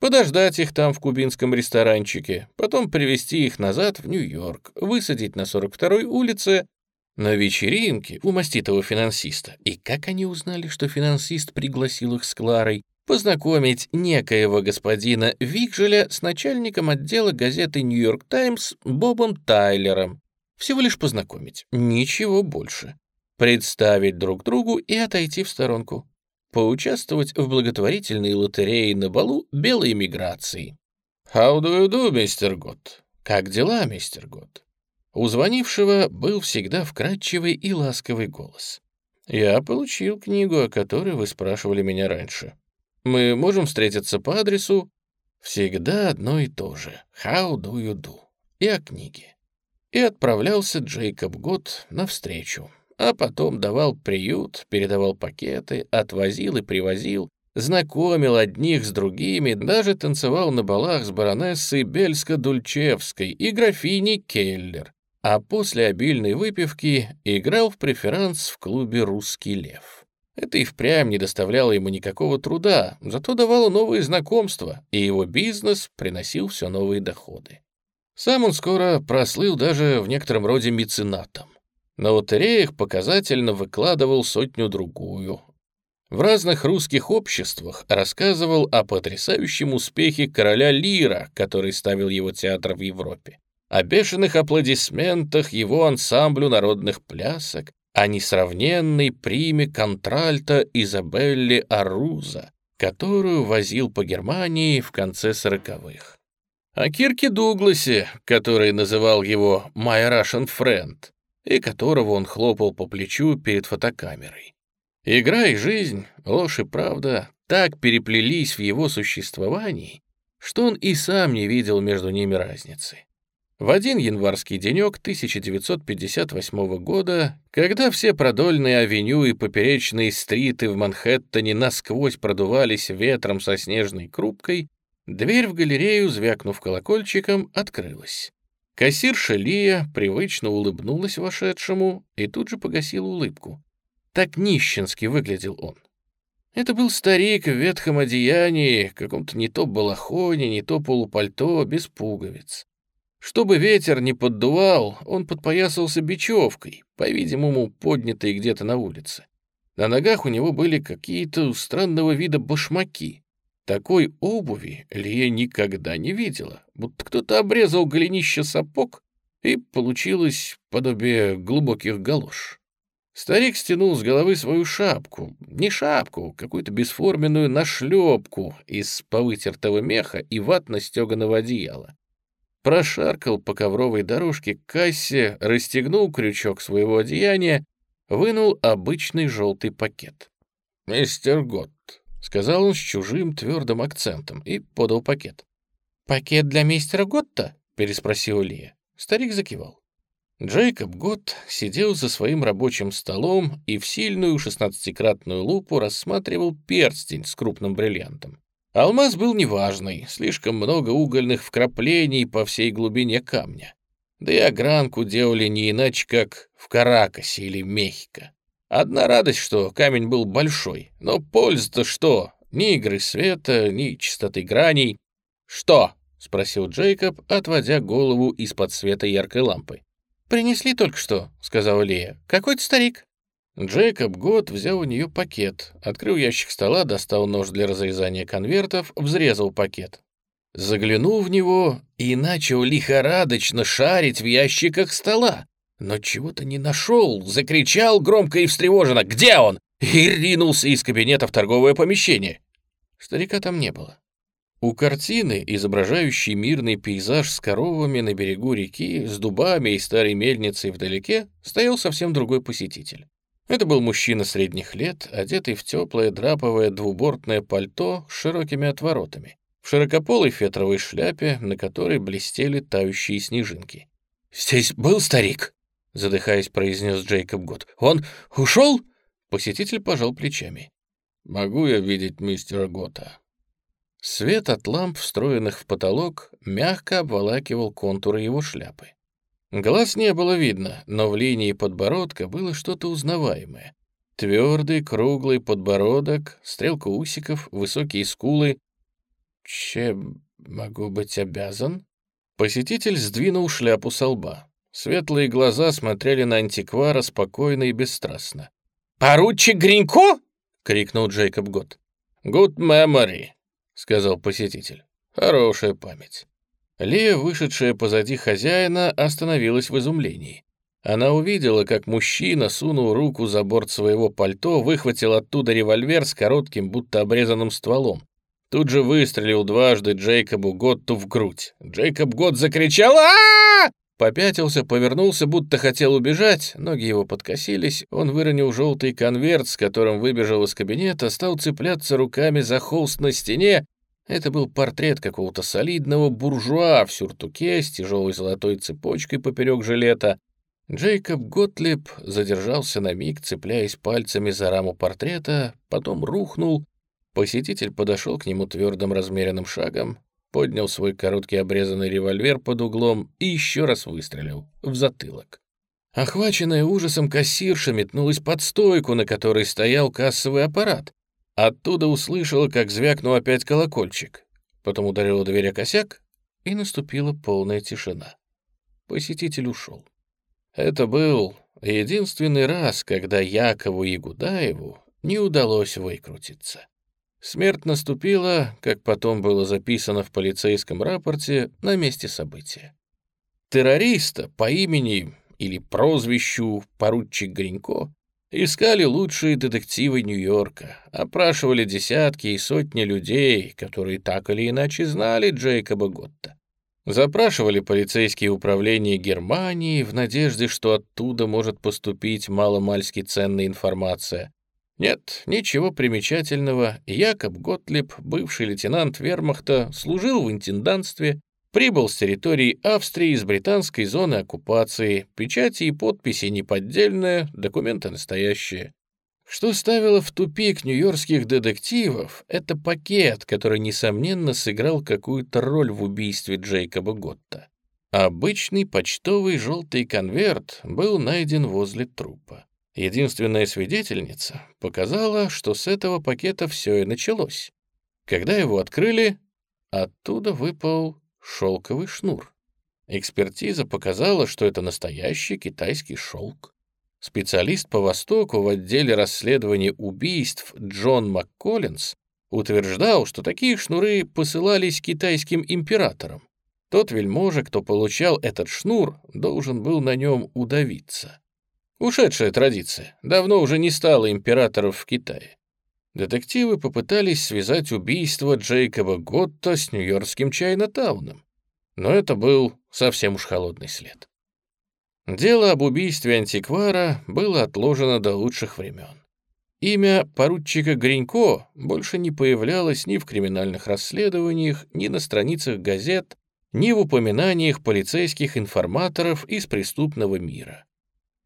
подождать их там в кубинском ресторанчике, потом привезти их назад в Нью-Йорк, высадить на 42-й улице на вечеринке у маститого финансиста. И как они узнали, что финансист пригласил их с Кларой? Познакомить некоего господина Викжеля с начальником отдела газеты «Нью-Йорк Таймс» Бобом Тайлером. Всего лишь познакомить, ничего больше. Представить друг другу и отойти в сторонку поучаствовать в благотворительной лотерее на балу белой миграции. «How do you do, мистер Гот?» «Как дела, мистер Гот?» У звонившего был всегда вкрадчивый и ласковый голос. «Я получил книгу, о которой вы спрашивали меня раньше. Мы можем встретиться по адресу...» Всегда одно и то же «How do you do?» и о книге. И отправлялся Джейкоб Гот навстречу, а потом давал приют, передавал пакеты, отвозил и привозил, знакомил одних с другими, даже танцевал на балах с баронессой Бельско-Дульчевской и графиней Келлер, а после обильной выпивки играл в преферанс в клубе «Русский лев». Это и впрямь не доставляло ему никакого труда, зато давало новые знакомства, и его бизнес приносил все новые доходы. Сам он скоро прослыл даже в некотором роде меценатом. На лотереях показательно выкладывал сотню-другую. В разных русских обществах рассказывал о потрясающем успехе короля Лира, который ставил его театр в Европе, о бешеных аплодисментах его ансамблю народных плясок, о несравненной приме контральта Изабелли Аруза, которую возил по Германии в конце сороковых. О Кирке Дугласе, который называл его «My Russian Friend», и которого он хлопал по плечу перед фотокамерой. Игра и жизнь, ложь и правда так переплелись в его существовании, что он и сам не видел между ними разницы. В один январский денек 1958 года, когда все продольные авеню и поперечные стриты в Манхэттене насквозь продувались ветром со снежной крупкой, дверь в галерею, звякнув колокольчиком, открылась. Кассирша Лия привычно улыбнулась вошедшему и тут же погасила улыбку. Так нищенски выглядел он. Это был старик в ветхом одеянии, каком-то не то балахоне, не то полупальто, без пуговиц. Чтобы ветер не поддувал, он подпоясался бечевкой, по-видимому, поднятой где-то на улице. На ногах у него были какие-то странного вида башмаки. Такой обуви Лия никогда не видела, будто кто-то обрезал голенище сапог, и получилось подобие глубоких галош. Старик стянул с головы свою шапку, не шапку, какую-то бесформенную нашлепку из повытертого меха и ватно-стеганого одеяла прошаркал по ковровой дорожке к кассе, расстегнул крючок своего одеяния, вынул обычный желтый пакет. «Мистер Гott», — сказал он с чужим твердым акцентом и подал пакет. «Пакет для мистера Готта?» — переспросил Лия. Старик закивал. Джейкоб Гott сидел за своим рабочим столом и в сильную шестнадцатикратную лупу рассматривал перстень с крупным бриллиантом. Алмаз был неважный, слишком много угольных вкраплений по всей глубине камня. Да и огранку делали не иначе, как в Каракасе или Мехико. Одна радость, что камень был большой, но польза-то что? Ни игры света, ни чистоты граней. «Что?» — спросил Джейкоб, отводя голову из-под света яркой лампы. «Принесли только что», — сказала Лия. «Какой-то старик». Джейкоб Год взял у нее пакет, открыл ящик стола, достал нож для разрезания конвертов, взрезал пакет. Заглянул в него и начал лихорадочно шарить в ящиках стола. Но чего-то не нашел, закричал громко и встревоженно «Где он?» и ринулся из кабинета в торговое помещение. Старика там не было. У картины, изображающей мирный пейзаж с коровами на берегу реки, с дубами и старой мельницей вдалеке, стоял совсем другой посетитель. Это был мужчина средних лет, одетый в теплое драповое двубортное пальто с широкими отворотами, в широкополой фетровой шляпе, на которой блестели тающие снежинки. «Здесь был старик?» — задыхаясь, произнес Джейкоб Гуд. «Он ушел?» Посетитель пожал плечами. «Могу я видеть мистера Гота?» Свет от ламп, встроенных в потолок, мягко обволакивал контуры его шляпы. Глаз не было видно, но в линии подбородка было что-то узнаваемое. Твердый, круглый подбородок, стрелка усиков, высокие скулы. Чем могу быть обязан? Посетитель сдвинул шляпу со лба. Светлые глаза смотрели на антиквара спокойно и бесстрастно. «Поручик Гринько?» — крикнул Джейкоб Гот. «Good memory», — сказал посетитель. «Хорошая память». Лея, вышедшая позади хозяина, остановилась в изумлении. Она увидела, как мужчина сунул руку за борт своего пальто, выхватил оттуда револьвер с коротким, будто обрезанным стволом. Тут же выстрелил дважды Джейкобу Готту в грудь. Джейкоб Гott закричал а, Попятился, повернулся, будто хотел убежать, ноги его подкосились, он выронил желтый конверт, с которым выбежал из кабинета, стал цепляться руками за холст на стене Это был портрет какого-то солидного буржуа в сюртуке с тяжелой золотой цепочкой поперек жилета. Джейкоб Готлиб задержался на миг, цепляясь пальцами за раму портрета, потом рухнул. Посетитель подошел к нему твердым размеренным шагом, поднял свой короткий обрезанный револьвер под углом и еще раз выстрелил в затылок. Охваченная ужасом кассирша метнулась под стойку, на которой стоял кассовый аппарат. Оттуда услышала, как звякнул опять колокольчик. Потом ударила дверь о косяк, и наступила полная тишина. Посетитель ушел. Это был единственный раз, когда Якову Ягудаеву не удалось выкрутиться. Смерть наступила, как потом было записано в полицейском рапорте, на месте события. Террориста по имени или прозвищу поручик Гринько искали лучшие детективы Нью-Йорка, опрашивали десятки и сотни людей, которые так или иначе знали Джейкоба Готта. Запрашивали полицейские управления Германии в надежде, что оттуда может поступить маломальски ценная информация. Нет, ничего примечательного. Якоб Готлиб, бывший лейтенант вермахта, служил в интендантстве, Прибыл с территории Австрии из британской зоны оккупации. Печати и подписи неподдельные, документы настоящие. Что ставило в тупик нью-йоркских детективов, это пакет, который, несомненно, сыграл какую-то роль в убийстве Джейкоба Готта. Обычный почтовый желтый конверт был найден возле трупа. Единственная свидетельница показала, что с этого пакета все и началось. Когда его открыли, оттуда выпал шелковый шнур. Экспертиза показала, что это настоящий китайский шелк. Специалист по Востоку в отделе расследования убийств Джон МакКоллинс утверждал, что такие шнуры посылались китайским императорам. Тот вельможа, кто получал этот шнур, должен был на нем удавиться. Ушедшая традиция. Давно уже не стало императоров в Китае. Детективы попытались связать убийство Джейкоба Готта с нью-йоркским Чайна-тауном, но это был совсем уж холодный след. Дело об убийстве антиквара было отложено до лучших времен. Имя поручика Гринько больше не появлялось ни в криминальных расследованиях, ни на страницах газет, ни в упоминаниях полицейских информаторов из преступного мира.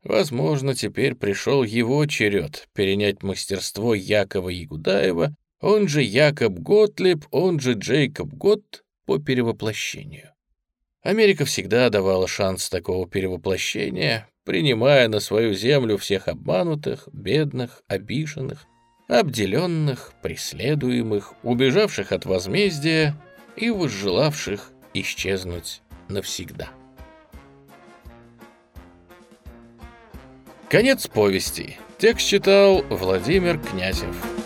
Возможно, теперь пришел его черед перенять мастерство Якова Ягудаева, он же Якоб Готлиб, он же Джейкоб Гот по перевоплощению. Америка всегда давала шанс такого перевоплощения, принимая на свою землю всех обманутых, бедных, обиженных, обделенных, преследуемых, убежавших от возмездия и возжелавших исчезнуть навсегда. Конец повести. Текст читал Владимир Князев.